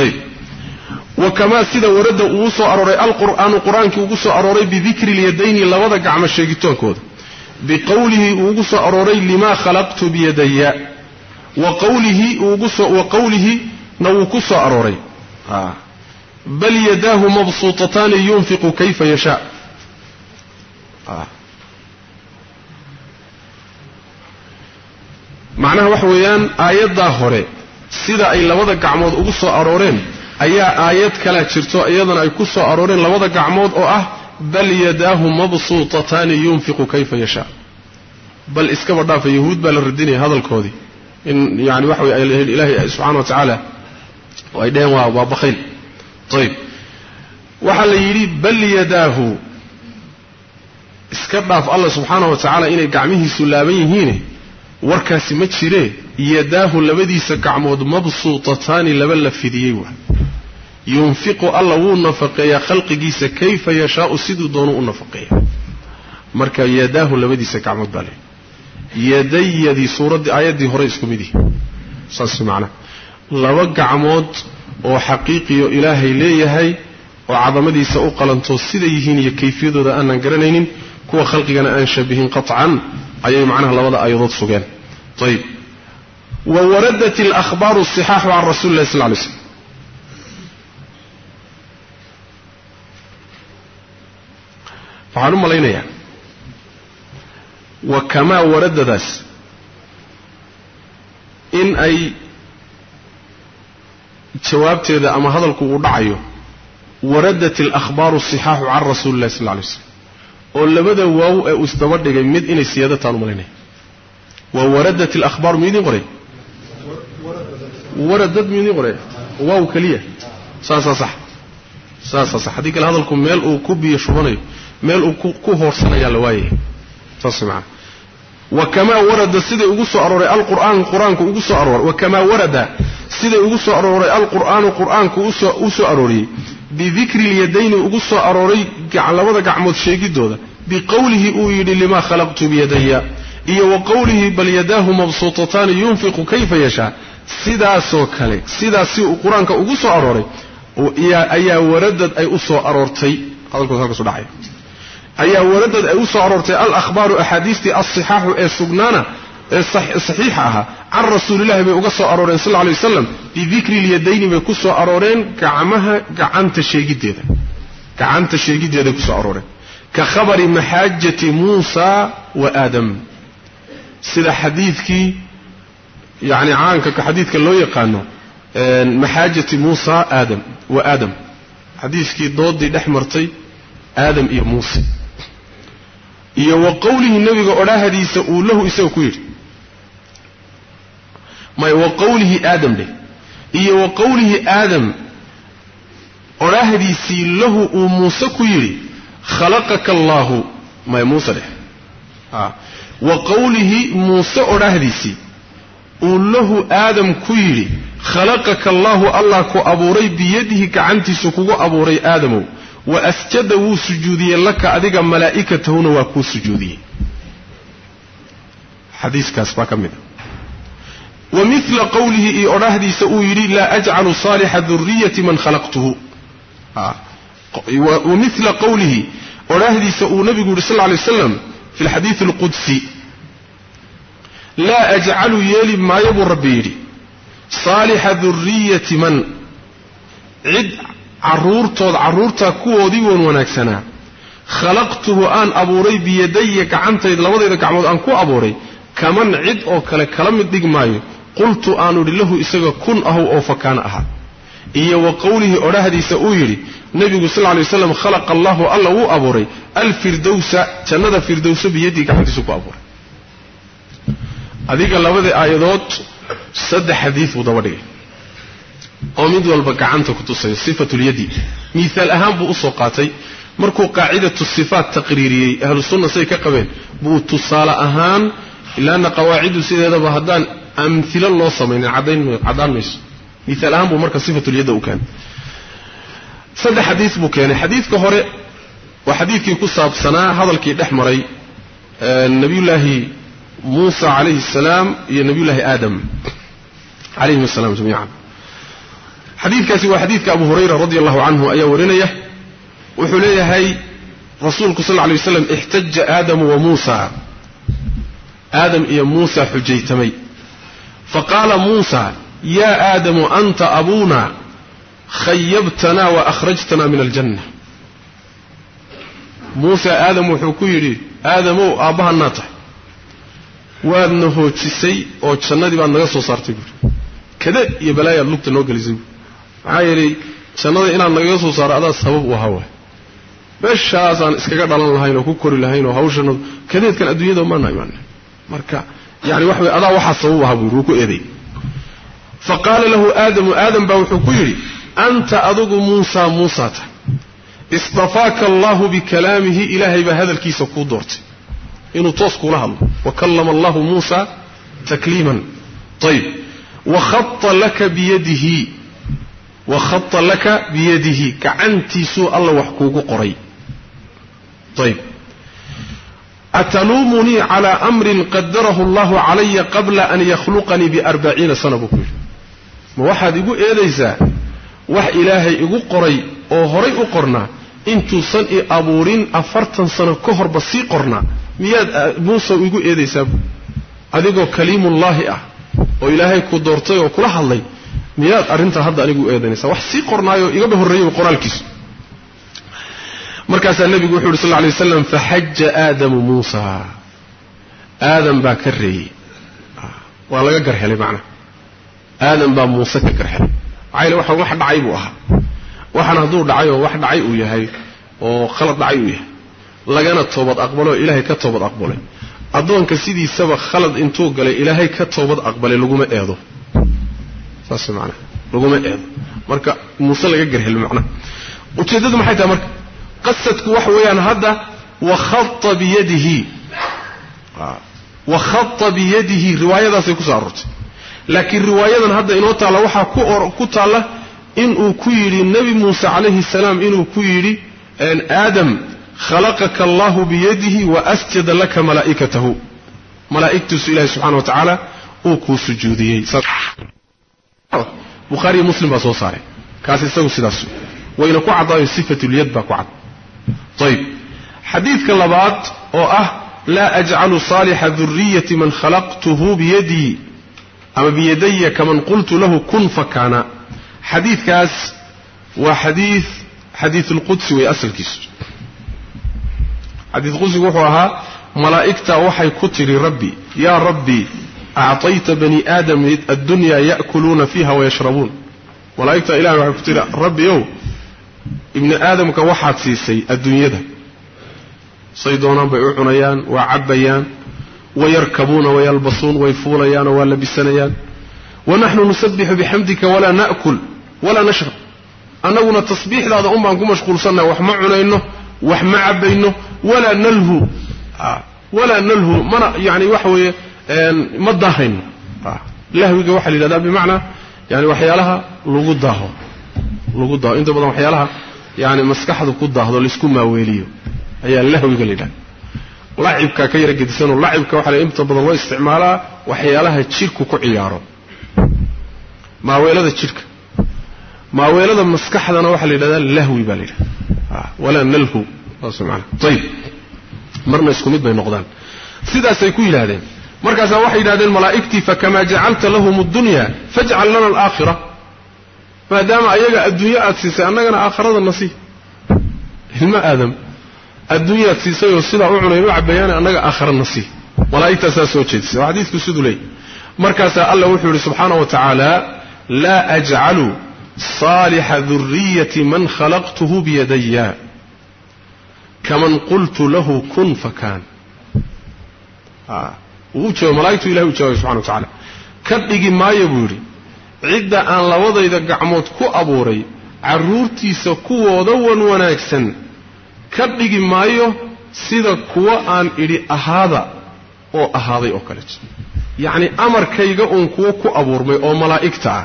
Ayib. Wakamaa sida warada ugu soo arooray alqur'aanu qur'aankii ugu soo arooray bidikri اlyadayni labada gacmo sheegitoonkooda. Biqowlihi uu ugu soo arooray lima khalaqtu biyadaya wa qowlihi na wuu ku soo arooray. Bal yadaahu mabsuutataani yunfiqu kayfa yashaa macnaha waxa weeyaan aayaddaa hore sida ay labada gacmood ugu soo arooreen ayaa aayad kalaa jirto iyadana ay ku soo arooreen labada gacmood oo ah bal yadaahu mabsuutataani yunfiqu kayfa yashaa bal iskaba dhaafa yahuud baa la radinaya hadalkoodii. In yani waxa wey ilaahay subxana wa tacaala ay dheheen waa waa bakhayl ayib waxaa la yidhi bal yadaahu. Iska dhaaf allah subxaana wa tacaala inay gacmihiisu laaban yihiine warkaasi ma jiree yadaahu labadiisa gacmood mabsuutataani laba la fidiyey waa. Yunfiqu alla wuu nafaqeeyaa khalqigiisa kayfa yashaau siduu doonuu u nafaqeeya marka yadaahu labadiisa gacmood baa leh yadayadii suuraddii aayaddii hore isku mid yihi saas macnaha laba gacmood oo xaqiiqiyo ilaahay leeyahay oo cadamadiisa u qalanto siday yihiin iyo kayfiyadooda aanan garanaynin kuwa khalqigana aan shabihin qaطcan ayay macnaha labada aayadood sugeen. Ayib wa waradat alahbaaru asixaaxu can rasuli sal lay slm waxaan u malaynayaa. Wa kamaa waradadaas in ay jawaabteeda ama hadalku uu dhacayo waradat alakhbaaru asixaaxu can rasuuli illahi sal lla alay slam oo labada waaw ee uu isdaba dhigay mid inay siyaado taan u malaynaya waa waradat alakhbaaru miidiin qoray. Waradad miidiin qoray. Waaw keliya saasaa sax. Saasaa sax. Haddii kale hadalku meel uu ku biyo shubanayo meel uu ku hoorsanayaa la waayaya saas macana wakamaa warada siday ugu soo arooray alqur'aanu qur'aanku ugu soo arooray. Wakamaa warada siday ugu soo arooray alqur'aanu qur'aanku u soo arooriyey bidikri lyadayni ugu soo arooray labada gacmood sheegidooda biqowlihi uu yidhi limaa khalaqtu biyadaya iyo wa qowlihi bal yadaahu mabsuutataani yunfiqu kayfa yashaa sidaasoo kale sidaas si uu qur'aanka ugu soo arooray ayaa waradad ay u soo aroortay dhacay ayaa waradad ay u soo aroortay alahbaaru axaadiistii alsixaaxu ee sugnaana ee saxiixa ahaa can rasuulillahi bay uga soo arooreen sal lay waslam bidikri lyadayni bay ku soo arooreen gacmaha gacanta sheegiddeeda. Gacanta sheegiddeeday ku soo arooreen. Ka khabari maxaajati muusa wa aadam. Sida xadiidkii yani caanka ka xadiidka loo yaqaano maxaajati muusa aadam wa aadam. Xadiidkii doodii dhex martay aadam iyo muuse. Iyo wa qowlihi nebiga odhaahadiisa uu lahu isaga ku yidhi may wa qowlihi aadam dheh iyo wa qowlihi aadam odhaahdiisii lahu uu muuse ku yidhi khalaqaka allaahu may muuse dheh wa qowlihi muuse odhaahdiisii uu lahu aadam ku yidhi khalaqaka allaahu allah ku abuuray biyadihi gacantiisu kugu abuuray aadamow wa asjada wuu sujuudiyey laka adiga malaa'ikatahuna waa kuu sujuudiyey. Xadiiskaas baa ka mid a wa mila qowlihi iyo odhahdiisa uu yidhi laa ajcalu saalixa duriyati man khalaqtuhu. Wa mila qowlihi odhahdiisa uu nabigu yidhi sal lla alay waslam fi lxadiidi alqudsi. Laa ajcalu yeeli maayo buu rabbi yidhi. Saalixa duriyati man. Cid carruurtood carruurtaa kuwoodii wan wanaagsanaa. Khalaqtuhu aan abuuray biyadaya gacantayd labadayda gacmood aan ku abuuray. Kaman cid oo kale kala mid dhig maayo qultu aanu idhi lahu isaga kun ahow oo fakaana ahaa. Iyo wa qowlihii odhahdiisa uu yidhi nebigu sal lay waslam khalaqa allahu alla wuu abuuray alfirdowsa jannada firdowsa biyadii gacantiisu ku abuuray. Adiga labadii aayadood saddex xadiid buu daba dhigay. Oo mid walba gacanta ku tusayo sifatulyadi miaal ahaan buu u soo qaatay. Markuu qaacidatu sifaat taqriiriyey ahlu sunna say ka qabeen buu tusaale ahaan ilaana qawaaciddu sideedaba haddaan amilo loo samaynin caddaan mayso. Miaal ahaan buu marka sifatulyadda u keenay. Saddex xadiis buu keenay. Xadiidka hore waa xadiidkii ku saabsanaa hadalkii dhex maray nabiyullaahi muusa calayhi asalaam iyo nabiyullaahi aadam calayhim asalaam jamiican. Xadiidkaasi waa xadiidka abu hurayra radi allahu canhu ayaa warinaya. Wuxuu leeyahay rasuulku sal lla lay ixtaja aadamu wa muusa. Aadam iyo muusa xujaytamay faqaala muusa yaa aadamu anta abuuna khayabtana wa akhrajtana min aljanna muuse aadam wuxuu ku yidhi aadamow aabbahanaa tahay waadna hoojisay oo jannadii baad naga soo saartay buuri kadeed iyo balaayaad lugta noo gelisay buuri maxaa yeelay jannada inaan nagaga soo saaro adaa sabab u ahaa waay meeshaasaan iskaga dhalan lahayn oo ku kori lahayn oo hawshana kadeedkan adduunyada maana imaana marka yani way adaa waxaa sabab ahaa buuri wuu ku eeday fa qaala lahu aadamu aadam baa wuxuu ku yidhi anta adugu muusa muusaa tahay istafaaka allahu bikalaamihi ilaahay baa hadalkiisa kuu doortay. Inuu toos kuula hadlo. Wa kallama allahu muusa takliiman. Ayib wa khata laka biyadihi wa khata laka biyadihi gacantiisuu wax ataluumunii calaa amrin qadarahu allahu calaya qabla an yakhluqanii biarbaciina sana buu ku yidhi ma waxaad igu eedaysaa wax ilaahay igu qoray oo horay u qornaa intuusan i abuurin afartan sano ka horba sii qornaa miyaad muuse igu eedaysaa bu adigoo kaliimullaahi ah oo ilaahay ku doortay oo kula hadlay miyaad arrintaa hadda anigu eedanaysaa wax sii qornaayoo igaba horreeyaba qoraalkiisu markaasaa nebigu wuxu uhi sal lla lay waslam faxaja aadamu muusa aadam baa ka reeyey. Waa laga garhelay macnaha aadam baa muuse ka garhelay. Maxaa yaele waxa wax dhacay buu ahaa. Waxaan hadduu dhacay oo wax dhacay uu yahay oo khalad dhacay uu yahay. Lagana toobad aqbalo oo ilaahay ka toobad aqbalay. Addoonka sidiisaba khalad intuu galay ilaahay ka toobad aqbalay laguma eedo. Saas macnaha laguma eedo. Marka muuse laga garhelo macnaha ujeeddadu maxay tahay marka qasadku waxa weeyaan hadda wakhata biyadihi. Wakhata biyadihi. Riwaayadaasay ku soo aroortay laakiin riwaayadan hadda inoo taalla waxaa ku taalla inuu ku yidhi nebi muuse calayhi salaam inuu ku yidhi aadam khalaqaka allahu biyadihi wa asjada laka malaa'ikatahu. Malaa'igtiisu ilahi subxana wa tacaala uu kuu sujuudiyey. Bukhaariyo muslim baa soo saaray. Kaas isagu sidaas. Wayna ku caddaayo sifatulyad baa ku cad ayib xadiidka labaad oo ah laa ajcalu saalixa duriyati man khalaqtuhu biyadii ama biyadaya kaman qultu lahu kun fakaana. Xadiidkaas waa xadii xadiiulqudsi wey asalkiisu. Xadiid qudsigu wuxuu ahaa malaa'igta waxay ku tidhi rabbi yaa rabbi acطayta bani aadam addunya ya'kuluuna fiiha wayashrabuun malaa'igta ilahay waxay ku tidhi rabbi ow ibni aadamka waxaad siisay adduunyada. Say doonaan bay u cunayaan waa cabbayaan wayarkabuuna wayalbasuun way fuulayaanoo waa labisanayaan. Wanaxnu nusabixu bixamdika walaa na'kul walaa nashrab. Annaguna tasbiixdaada un baan ku mashquulsannaha wax ma cunayno wax ma cabbayno walaa nalhu. Walaa nalhu mana yani waxa weeye ma daahayno. Lahwiga waxaa la yidhahdaa bimacnaa yani waxyaalaha lagu daaho lagu daaho. Inta badan waxyaalaha yani maskaxdu ku daahdo laysku maaweeliyo ayaa lahwiga la yidhahda lacibka ka yara gedisanoo lacibka waxaa inta badan loo isticmaalaa waxyaalaha jidhku ku ciyaaro. Maaweelada jidhka. Maaweelada maskaxdana waxaa la yidhahdaa lahwi baa la yidhahda walaa nalhu. Ayib marna isku mid bay noqdaan. Sidaasay ku yidhaahdeen. Markaasaa waxay yidhahdeen malaa'igtii fakamaa jacalta lahum addunya fajcal lana alaakhira maadaama ayaga adduunyo aad siisay annagana aakharada na sii. Ilma aadam adduunyaad siisayoo sidaa u cunay u cabayaane annaga aakhara na sii. Malaa'igtaasaa soo jeedisay. Waa xadiidku siduu leeyay markaasaa alla wuxuu yidhi subxaana wa tacaala laa ajcalu saalixa duriyati man khalaqtuhu biyadaya kaman qultu lahu kun fakaan wuu jawaab malaigtu u jawabay subxana wa tacaala. Ka dhigi maayo buu yidhi cidda aan labadayda gacmood ku abuuray carruurtiisa kuwooda wan wanaagsan. Ka dhigi maayo sida kuwa aan idhi ahaada oo ahaaday oo kaleeto yacni amarkayga uun kuwo ku abuurmay oo malaa'igta ah.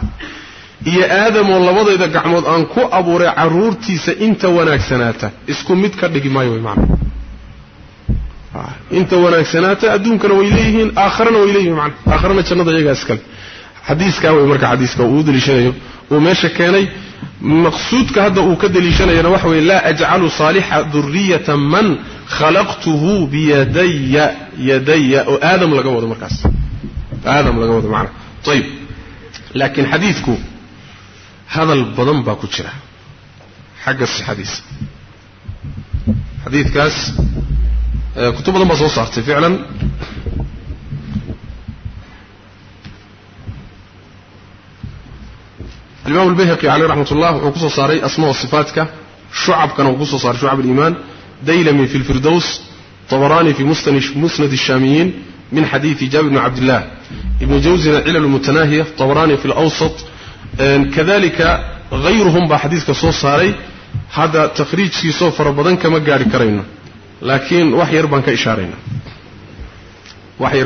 Iyo aadamoo labadayda gacmood aan ku abuuray carruurtiisa inta wanaagsanaata. Isku mid ka dhigi maayo way macana inta wanaagsanaata adduunkana way leeyihiin aakharana way leeyihiin mana aakharana jannada iyagaa iskale xadiiskaa wey marka xadiiska uu deliishanayo uu meesha keenay maqsuudka hadda uu ka deliishanayana waxa weye laa ajcalu saalixa duriyata man khalaqtuhu biyadaya yadaya oo aadam laga wado markaas. Aadam laga wado macana ayib laakiin xadiidku hadal badan baa ku jira. Xagga sixadiisa xadiidkaas kutub badan baa soo saartay ficlan alimaam albayhaqi caleyh raxmat ullah wuxuu kusoo saaray asmaa sifaatka shucabkana uu kusoo saaray shucab aliimaan daylami fi lfirdows طبراني في مسند الشاميين من حديث جابر بن عبد الله ابن جوزنا علل متناهية طبراني في الأوسط كذلك غيرهم بحديث كصوص صاري هذا تخريج في صوف رمضان كما قال كرينا لكن وحي يربان كإشارين وحي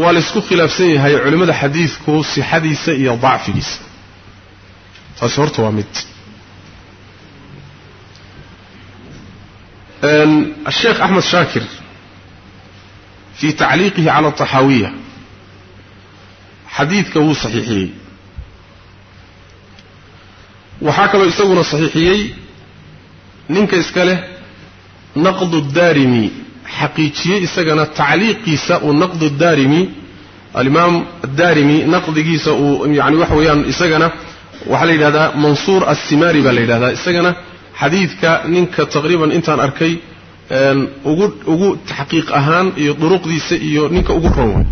waa la isku khilaafsan yahay culimmada xadiidku sixadiisa iyo dacfigiisa. Taasi horta waa mid. Asheekh axmed shaakir fii tacliiqihi cala ataxaawiya xadiidka wuu saxiixiyey. Waxaa kaloo isaguna saxiixiyey ninka iska leh naqdu daarimi xaqiijiyey isagana tacliiqiisa uu naqdu daarimi alimaam daarimi naqdigiisa uu yani waxa weeyaan isagana waxaa la yidhahdaa mansuur assimaari baa la yidhahdaa. Isagana xadiidka ninka taqriiban intaan arkay ugu ugu taxqiiq ahaan iyo duruqdiisa iyo ninka ugu ronway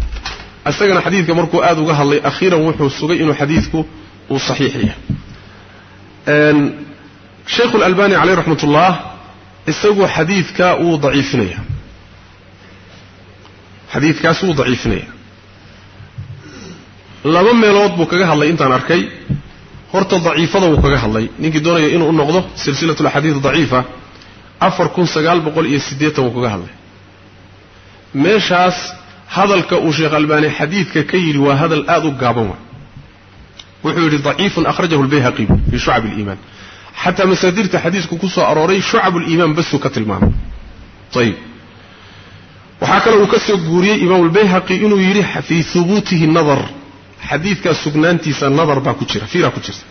isagana xadiidka markuu aada uga hadlay akhiiran wuxuu sugay inuu xadiidku uu saxiix yahay. Shaykhu اlalbani caleyh raxmat ullah isagu xadiidka wuu daciifinaya xadiidkaas wuu daciifinaya laba meelood buu kaga hadlay intaan arkay. Horta daciifada wuu kaga hadlay. Ninkii doonaya inuu u noqdo silsilat alaxaadiid daciifa afar kun sagaal boqol iyo siddeetan wuu kaga hadlay. Meeshaas hadalka uu sheekh albaani xadiidka ka yidhi waa hadal aad u gaaban wa wuxuu yidhi daciifun akhrajahu lbayhaqi fii shucab aliimaan. Xataa masaadirta xadiisku ku soo arooray shucab liimaan basuu ka tilmaamay. Ayib waxaa kaloo uu ka soo guuriyey imaam lbayhaqi inuu yidhi fii hubuutihi nadar. Xadiidkaa sugnaantiisa nadar baa ku jira fiiraa ku jirta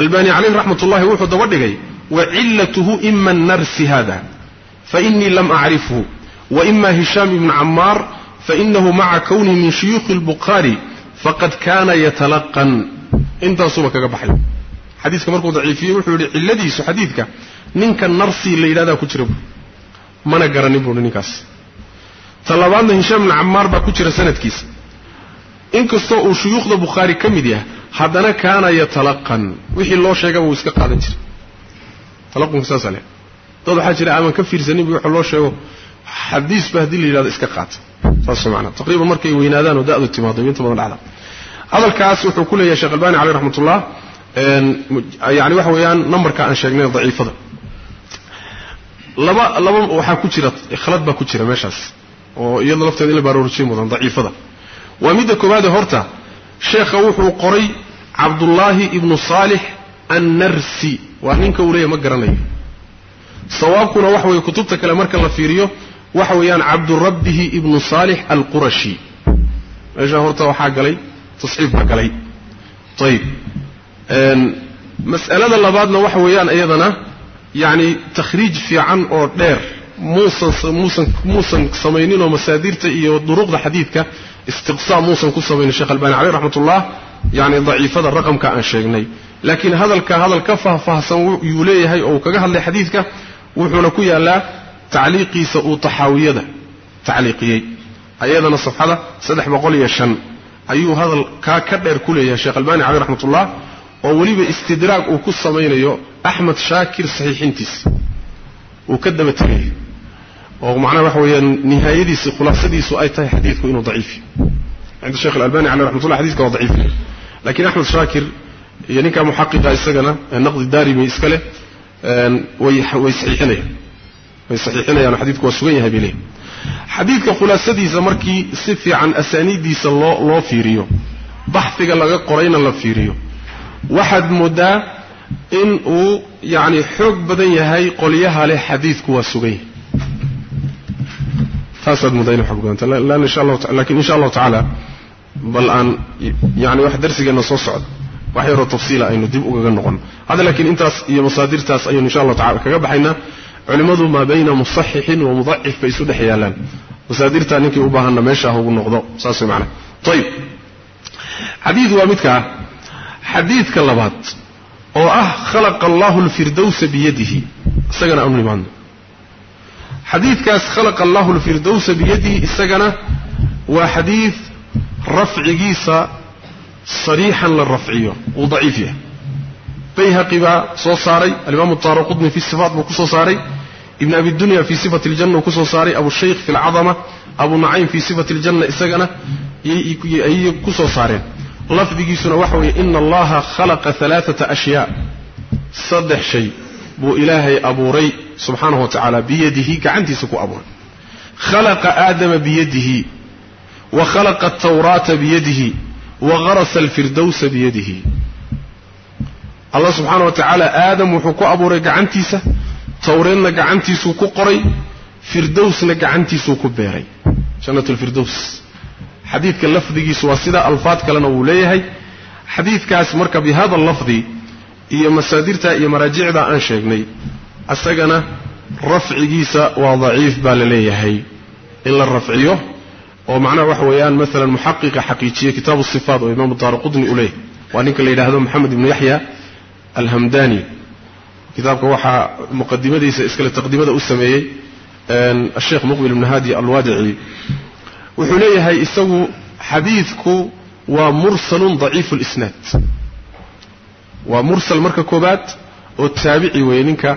albani caleyh raxmat ullahi wuxuu daba dhigay wa cilatuhu ima narsi hada fainii lam acrifhu waima hishaam ibnu camaar fainahu maca kownihi min shuyuukhi lbukhaari faqad kana yatalaqan. Intaasuba kaga baxay. Xadiiska markuu daciifiyey wuxuu yidhi cilladiisu xadiidka ninka narsi la yidhahdaa ku jira buui mana garanin buuhi ninkaas. Ta labaadna hishaam ibnu camaar baa ku jira sanadkiisa. Inkastoo uu shuyuukhda bukhaari ka mid yahay haddana kaana yatalaqan wixii loo sheegaba wuu iska qaadan jiray. Talaqunka saasaa le dad waxaa jira aman ka fiirsanin bu wuxuu loo sheego. Xadiisba haddii la yidhahdo iska qaata. Saas maanaa taqriiban markay weynaadaan oo da'du timaado inta badan dhacda. Hadalkaas wuxuu ku leeyahay sheekh albani caleyh raxmat ullah yani waxa weeyaan nambarka aan sheegnay daciifada laba laba waxaa ku jira khalad baa ku jira meeshaas. Oo iyada lafteeda in la baaroorjiye mudan daciifada. Waa midda koowaade horta sheekha wuxuu qoray cabdullaahi ibnu saalix annarsi. Waa ninka uu leeyahy ma garanayo sawaabkuna waxa weeye kutubta kale marka la fiiriyo waxa weeyaan cabdurabbihi ibnu saalix alqurashi. Meeshaa horta waxaa galay tasxiif baa galay. Ayib mas'alada labaadna waxa weeyaan iyadana yacni takhriij fiican oo dheer muusan muusan muusan samayninoo masaadirta iyo duruqda xadiidka istiqsaa muusan ku samaynin. Sheekh albani caleyh raxmat ullah yacni daciifada raqamka aan sheegnay. Laakiin hadalka hadal ka faahfaahsan yuu leeyahay oo uu kaga hadlay xadiidka wuxuuna ku yaallaa tacliiqiisa uu taxaawiyada tacliiqiyey. Ayadana safxada saddex boqol iyo shan. Ayuu hadal kaa ka dheer ku leeyahay sheekh albani caleyh raxmat ullah oo weliba istidraag uu ku samaynayo axmed shaakir saxiixintiisa uu ka daba tegaya oo macnaha waxa weeyaan nihaayadiisi khulaasadiisu ay tahay xadiidku inuu daciifi. Cinda sheekh alalbani caleyh raxmatullah xadidka waa daciif lakiin axmed shaakir iyo ninka muxaqiqa isagana naqdi daarimi iska leh way saxiixinayaan. Way saxiixinayaan xadiidku waa sugan yahay bay leeyihiin xadiidka khulaasadiisa markii si fiican asaaniiddiisa loo loo fiiriyo baxfiga laga qorayna la fiiriyo waxaad mooddaa in uu yacni xoog badan yahay qolyaha leh xadiidku waa sugan yahay taasaad moodaa inay xoog badanta lan insha allahu laakiin insha allahu tacaala bal aan yani wax darsigeenna soo socda wax yaroo tafsiila aynu dib ugaga noqon. Hadda laakiin intaas iyo masaadirtaas ayaynu insha allahu tacala kaga baxaynaa culimmadu maa bayna musaxixin wa mudacif bay isu dhex yaallaan masaadirtaa ninkii u baahanna meeshaah ugu noqdo saas way ayib xadiid waa midkaa xadiidka labaad oo ah khalaqa allahu alfirdowsa biyadihi. Isagana aanu imaadno xadiidkaas khalaqa allahu alfirdowsa biyadihi isagana waa xadiid rafcigiisa sariixan la rafciyo. Uu daciif yahay. Bayhaqi baa soo saaray. Alimaamu taaraqudni fi sifaat buu ku soo saaray. Ibn abi dunya fii sifati aljanna uu soo saaray. Abushaykh fi alcadama abu nacaym fii sifati aljanna isagana. Ayay ku soo saareen lafdigiisuna waxa weeye ina allaha khalaqa alaaata ashyaa. Saddex shay buu ilaahay abuuray subxaanahu wa tacaala biyadihi gacantiisa ku abuuray. Khalaqa aadama biyadihi wa khalaqa atawraata biyadihi wa garasa alfirdowsa biyadihi. Allah subxaana wa tacaala aadam wuxuu ku abuuray gacantiisa tawreedna gacantiisuu ku qoray firdowsna gacantiisuu ku beeray. Jannat xadiidka lafdigiisu waa sidaa alfaad kalena wuu leeyahay. Xadiidkaas marka bi hada lafdi iyo masaadirta iyo maraajicda aan sheegnay isagana rafcigiisa waa daciif baa la leeyahay. In la rafciyo oo macnaha waxa weeyaan maalan muxaqiqa xaqiijiye kitaabu sifaat oo imaamu daaraqudni u leeyahay. Waa ninka la yidhaahdo maxamed ibnu yaxya alhamdani. Kitaabka waxaa muqadimadiisa iskale taqdimada u sameeyey asheekh muqbil ibnu hadi alwaadici wuxuu leeyahay isagu xadiidku waa mursalun daciifu lisnaad waa mursal marka koobaad oo taabici weeye ninka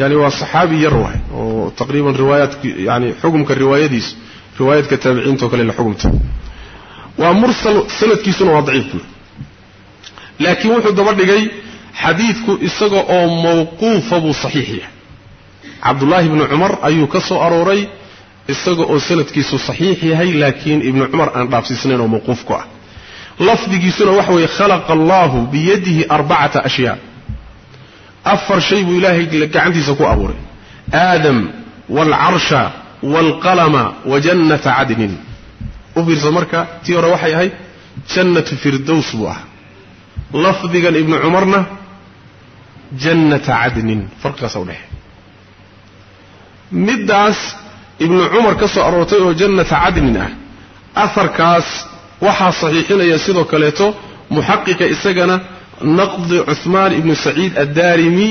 yani waa saxaabi yar waay oo taqriiban riwaayaadk yani xukumka riwaayadiisu riwaayaadka taabiciinta o kale la xukumta. Waa mursal sanadkiisuna waa daciif laakiin wuxuu daba dhigay xadiidku isaga oo mawquufa buu saxiix yahay. Cabdullaahi ibnu cumar ayuu ka soo arooray isaga oo sanadkiisu saxiix yahay laakiin ibnu cumar aan dhaafsiisnayn oo mawquuf ku ah. Lafdigiisuna waxa weeye khalaqa allaahu biyadihi arbacata ashyaa. Afar shay buu ilaahay gacantiisa ku abuuray. Aadam waalcarsha waalqalama wa jannata cadnin u fiirsa marka tii hore waxay ahayd jannatu firdows buu ahaa. Lafdigan ibnu cumarna jannata cadnin farqigaasa udhexe middaas ibnu cumar ka soo aroortay oo jannata cadnin ah. Aharkaas waxaa saxiixinaya sidoo kaleeto muxaqiqa isagana naqdi cuhmaan ibnu saciid addaarimi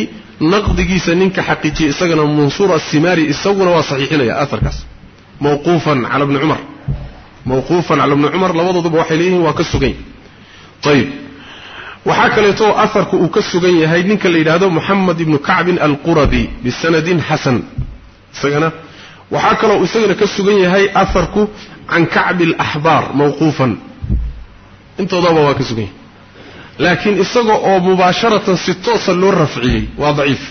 naqdigiisa ninka xaqiijiyey isagana mansuur asimaari isaguna waa saxiixinaya aharkaas mawquufan cala bni cumar. Mawquufan cala bni cumar labadooduba waxay leeyihiin waa ka sugan ayib waxaa kaleeto aharku uu ka sugan yahay ninka la yidhaahdo moxamed ibnu kacbin alqurabi bisanadin xasan isagana waxaa kaloo isagana ka sugan yahay aharku can kacbi alaxbaar mawquufan. Intoodaba waa ka sugan yahay. Laakiin isaga oo mubaasharatan si toosa loo rafciyey waa daciif.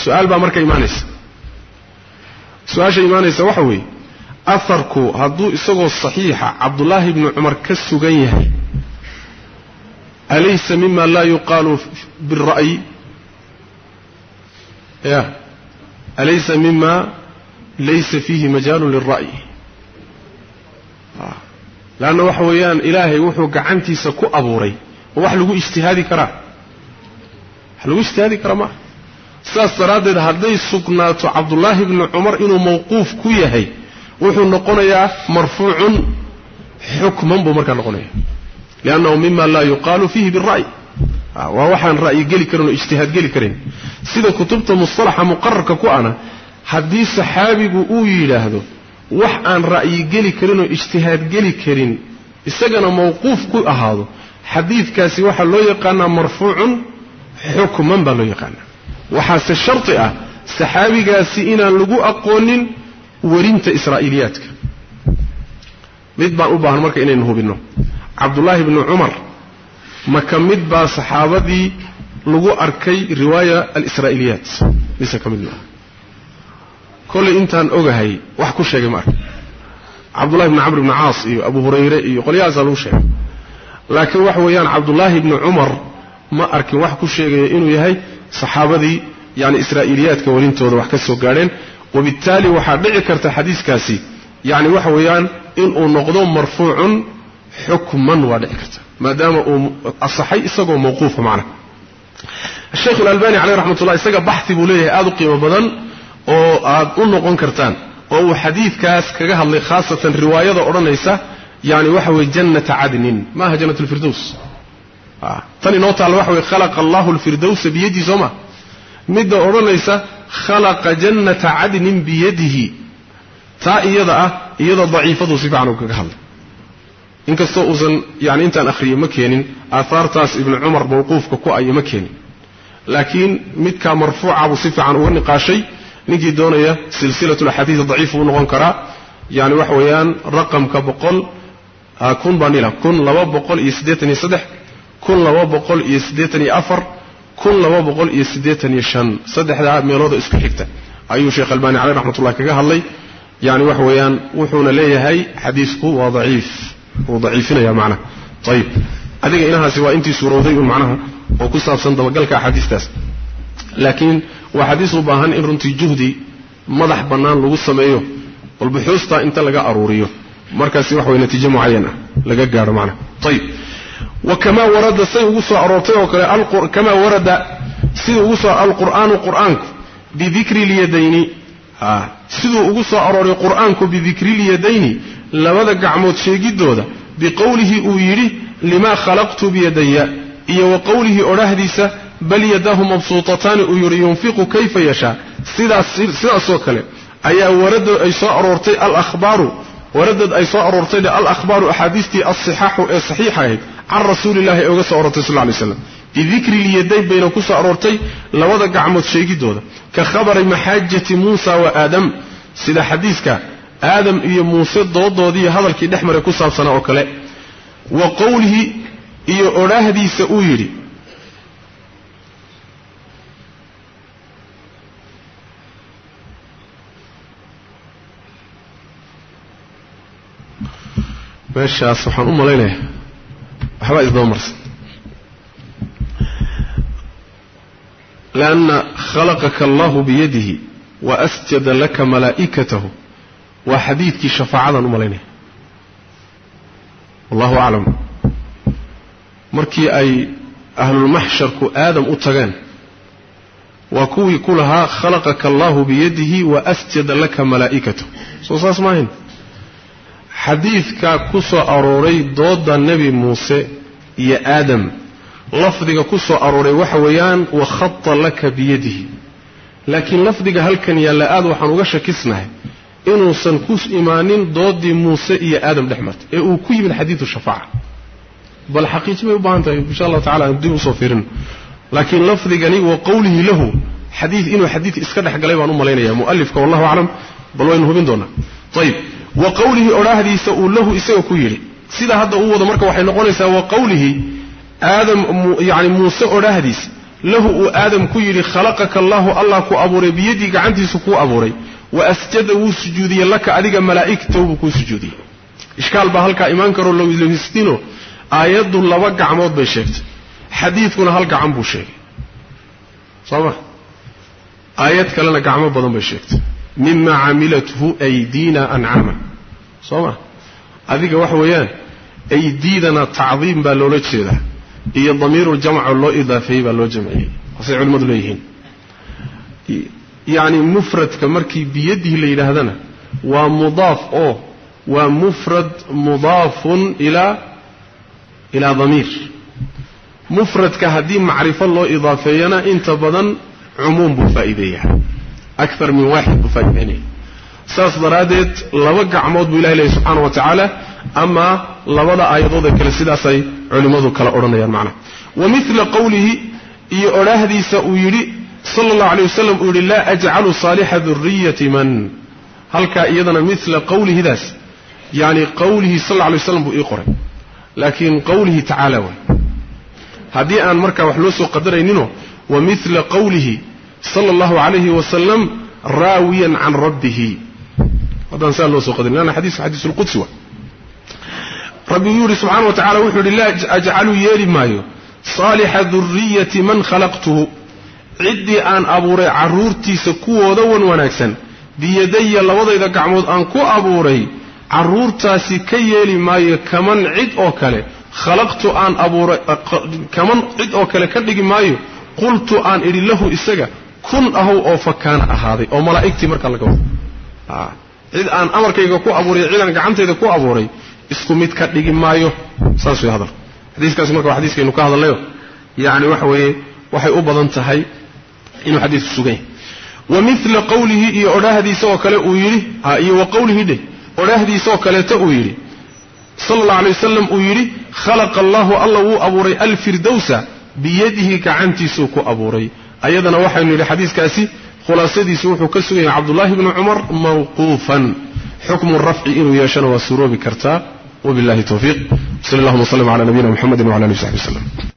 Su'aal baa marka imaanaysa. Su'aasha imaanaysa waxa weeye aharku hadduu isagoo saxiixa cabdullaahi bni cumar ka sugan yahay alaysa mima laa yuqaalu biاlra'yi ya alaysa mima laysa fiihi majaalun lilra'yi leanna waxa weeyaan ilaahay wuxuu gacantiisa ku abuuray oo wax lagu ijtihaadi karaa wax lagu ijtihaadi karaa maaha sidaas daraaddeed hadday sugnaato cabdullaahi bni cumar inuu mawquuf ku yahay wuxuu noqonayaa marfuucun xukman buu markaa noqonaya liannahu mima laa yuqaalu fiihi bira'y waa waxaan ra'yi geli karin oo ijtihaad geli karin. Sida kutubta mustalaxa muqararka ku ana haddii saxaabigu uu yidhaahdo wax aan ra'yi geli karin oo ijtihaad geli karin isagana mawquuf ku ahaado xadiidkaasi waxaa loo yaqaanaa marfuucun xukman baa loo yaqaanaa. Waxaase sharti ah saxaabigaasi inaan lagu aqoonin werinta israa'iiliyaadka. Mid baan u baahan marka inaynu hubinno. Cabdullaahi bni cumar ma ka mid baa saxaabadii lagu arkay riwaaya alisraa'iliyaat mise ka mid maaha kollay intaan ogahay wax ku sheegay ma arka. Cabdullahi bni camr bni caas iyo abu hurayre iyo qolyahaasaa lagu sheegay. Laakiin waxa weeyaan cabdullaahi bni cumar ma arkin wax ku sheegaya inuu yahay saxaabadii yani israa'iiliyaadka welintooda wax ka soo gaadheen. Wabittaali waxaa dhici karta xadiiskaasi yani waxa weeyaan inuu noqdo marfuucun xukman waa dhici karta maadaama uu asaxay isagoo mawquufa macnaha. Sheekhu alalbani caleyh raxmat ullah isaga baxi buu leeyahay aada u qiimo badan oo aad u noqon kartaan oo uu xadiidkaas kaga hadlay khaasatan riwaayada odhanaysa yani waxa weye jannata cadnin maaha jannat lfirdows tan inoo taalla waxa weye khalaqa allahu alfirdowsa biyadii soo ma? Midda odhanaysa khalaqa jannata cadnin biyadihi. Taa iyada ah iyada daciifaduu si fiican uu kaga hadlay inkastoo uusan yani intaan akhriyey ma keenin aahaartaas ibnu cumar mawquufka ku ayo ma keenin. Laakiin midkaa marfuuca buu si fiican uga niqaashay ninkii doonaya silsilatu laxaadiis daciif uu noqon karaa. Yani waxa weeyaan raqamka boqol kun baan ila kun laba boqol iyo siddeetan iyo saddex kun laba boqol iyo siddeetan iyo afar kun laba boqol iyo siddeetan iyo shan. Saddexdaa meelooda isku xigta. Ayuu sheekh albaani caleyh raxmatullah kaga hadlay. Yani waxa weeyaan wuxuuna leeyahay xadiisku waa daciif wuu daciifinaya macnaha. Ayib adiga inahaasi waa intii suurowday un macnaha oo ku saabsan dabagalka axaadiistaas. Laakiin waa xadiis u baahan in runtii juhdi madax bannaan lagu sameeyo bal buxuustaa inta laga aruuriyo. Markaasi wax way natiijo mucayan ah laga gaadho macnaha. Ayib wa kamaa warada say ugu soo aroortay oo kale kamaa warada siduu ugu soo alqur'aanu qur'aanku bidikri lyadayni siduu ugu soo arooray qur'aanku bidikri lyadayni labada gacmood sheegiddooda biqowlihi uu yidhi limaa khalaqtu biyadaya iyo wa qowlihi odhahdiisa bal yadahu mabsuutataani uu yidhi yunfiqu kayfa yashaa. Sidaasoo kale ayaa warada ay soo aroortay alahbaaru waradad ay soo aroortayna alahbaaru axaadiistii alsixaaxu ee saxiixa ahayd can rasuulillahi ee uga soo aroortay sal lay slam bidikri lyadayn bayna ku soo aroortay labada gacmood sheegidooda ka khabari maxaajati muusa wa aadam sida xadiiska aadam iyo muuse doodoodiiyo hadalkii dhex maray ku saabsanaa oo kale. Wa qowlihi iyo odhaahdiisa uu yidhi meeshaas waxaan u malaynayaa waxbaa isdaba lianna khalaqaka allahu biyadihi wa asjada laka malaa'ikatahu waa xadiidkii shafaacadaan u malaynaya wallahu aclam markii ay ahlulmaxsharku aadam u tageen waa kuwii ku lahaa khalaqaka allahu biyadihi wa asjada laka malaa'ikatahu soo saas maahayn xadiidkaa ku soo arooray dooda nebi muuse iyo aadam lafdiga ku soo arooray waxa weeyaan wakhata laka biyadihi. Laakiin lafdiga halkan yaalla aad waxaan uga shakisnahay inuusan ku imaanin doodii muuse iyo aadam dhex martay ee uu ku yimid xadiidu shafaaca. Bal xaqiiji bay u baahan tahay insha allahu tacala aan dib u soo fiirin laakiin lafdigani wa qowlihi lahu xadii inuu xadiid iska dhex galay baan u malaynaya mu'alifka wallahu aclam bal waynu hubin doonaa. Ayib wa qowlihi odhaahdiisa uu lahu isaga ku yidhi sida hadda uu wado marka waxay noqonaysaa wa qowlihi aadam yani muuse odhaahdiisa lahu uu aadam ku yidhi khalaqaka allahu allah ku abuuray biyadii gacantiisu kuu abuuray. Wa asjada wuu sujuudiyey laka adiga malaa'igtahu buu kuu sujuudiyey. Ishkaal baa halkaa imaan karoo lowistino aayaddu laba gacmood bay sheegtay. Xadiidkuna hal gacan buu sheegay. Soo ma? Aayad kalena gacmo badan bay sheegtay. Mima camilathu aydiina ancaama. Soo ma? Adiga waxa weeyaan aydiidana tacdiim baa loola jeedaa iyo damiiruljamco loo idaafeeyey baa loo jamciyey. Wasay culimmadu leeyihiin. Yacni mufradka markii biyadihi la yidhaahdana waa mudaaf oo waa mufrad mudaafun ilaa ilaa damiir. Mufradka haddii macrifo loo idaafeeyana inta badan cumuum buu faa'iideeyaa. Akar min waaxid buu faa'iideynaya saas daraaddeed laba gacmood buu ilahi leeyay subxaana wa tacaala amaa labada aayadood ee kale sidaasay culimmadu kala odhanayaan macnaha wa mila qowlihi iyo odhaahdiisa uu yidhi sala allahu alay wasalam uu yidhi laa ajcalu saalixa duriyati man. Halkaa iyadana mila qowlihidaas yani qowlihi sal alla alay waslam buu ii qoray. Laakiin qowlihi tacaala waay haddii aan markaa wax loo soo qadarayninoo wa mila qowlihi sala allahu calayhi wasalam raawiyan can rabbihi. Haddaan saa loo soo qadarin lanna xadiisku xadiisu lqudsi wa rabbi uu yidhi subxana wa tacala wuxuu yidhi laa ajcalu yeeli maayo. Saalixa duriyati man khalaqtuhu. Ciddii aan abuuray carruurtiisa kuwooda wan wanaagsan. Biyadaya labadayda gacmood aan ku abuuray carruurtaasi ka yeeli maayo kaman cid oo kale. Khalaqtu aan abuuray kaman cid oo kale ka dhigi maayo. Qultu aan idhi lahu isaga kun ahow oo fakaana ahaaday. Oo malaa'igtii markaa laga wado. Cid aan amarkayga ku abuuray cid aan gacantayda ku abuuray isku mid ka dhigi maayo. Saas way hadal. Xadiiskaasi marka waa xadiiskaynu ka hadalnayo yacni waxa weeye waxay u badan tahay inuu xadiisku sugan yahay wa mila qowlihi iyo odhaahdiisa oo kale uu yidhi iyo wa qowlihi dheh odhaahdiisa oo kaleeta uu yidhi. Sala allah alay wasalam uu yidhi khalaqa allahu alla wuu abuuray alfirdowsa biyadihi gacantiisuu ku abuuray. Ayadana waxaynu yidhi xadiiskaasi khulaasadiisu wuxuu ka sugan yahay cabdullaahi bni cumar mawquufan. Xukmu rafci inuu yeeshana waa suroobi kartaa wabillahi towfiiq sal allahuma w sllam cala nabiyina mxamedi wala alih w saxbi wslem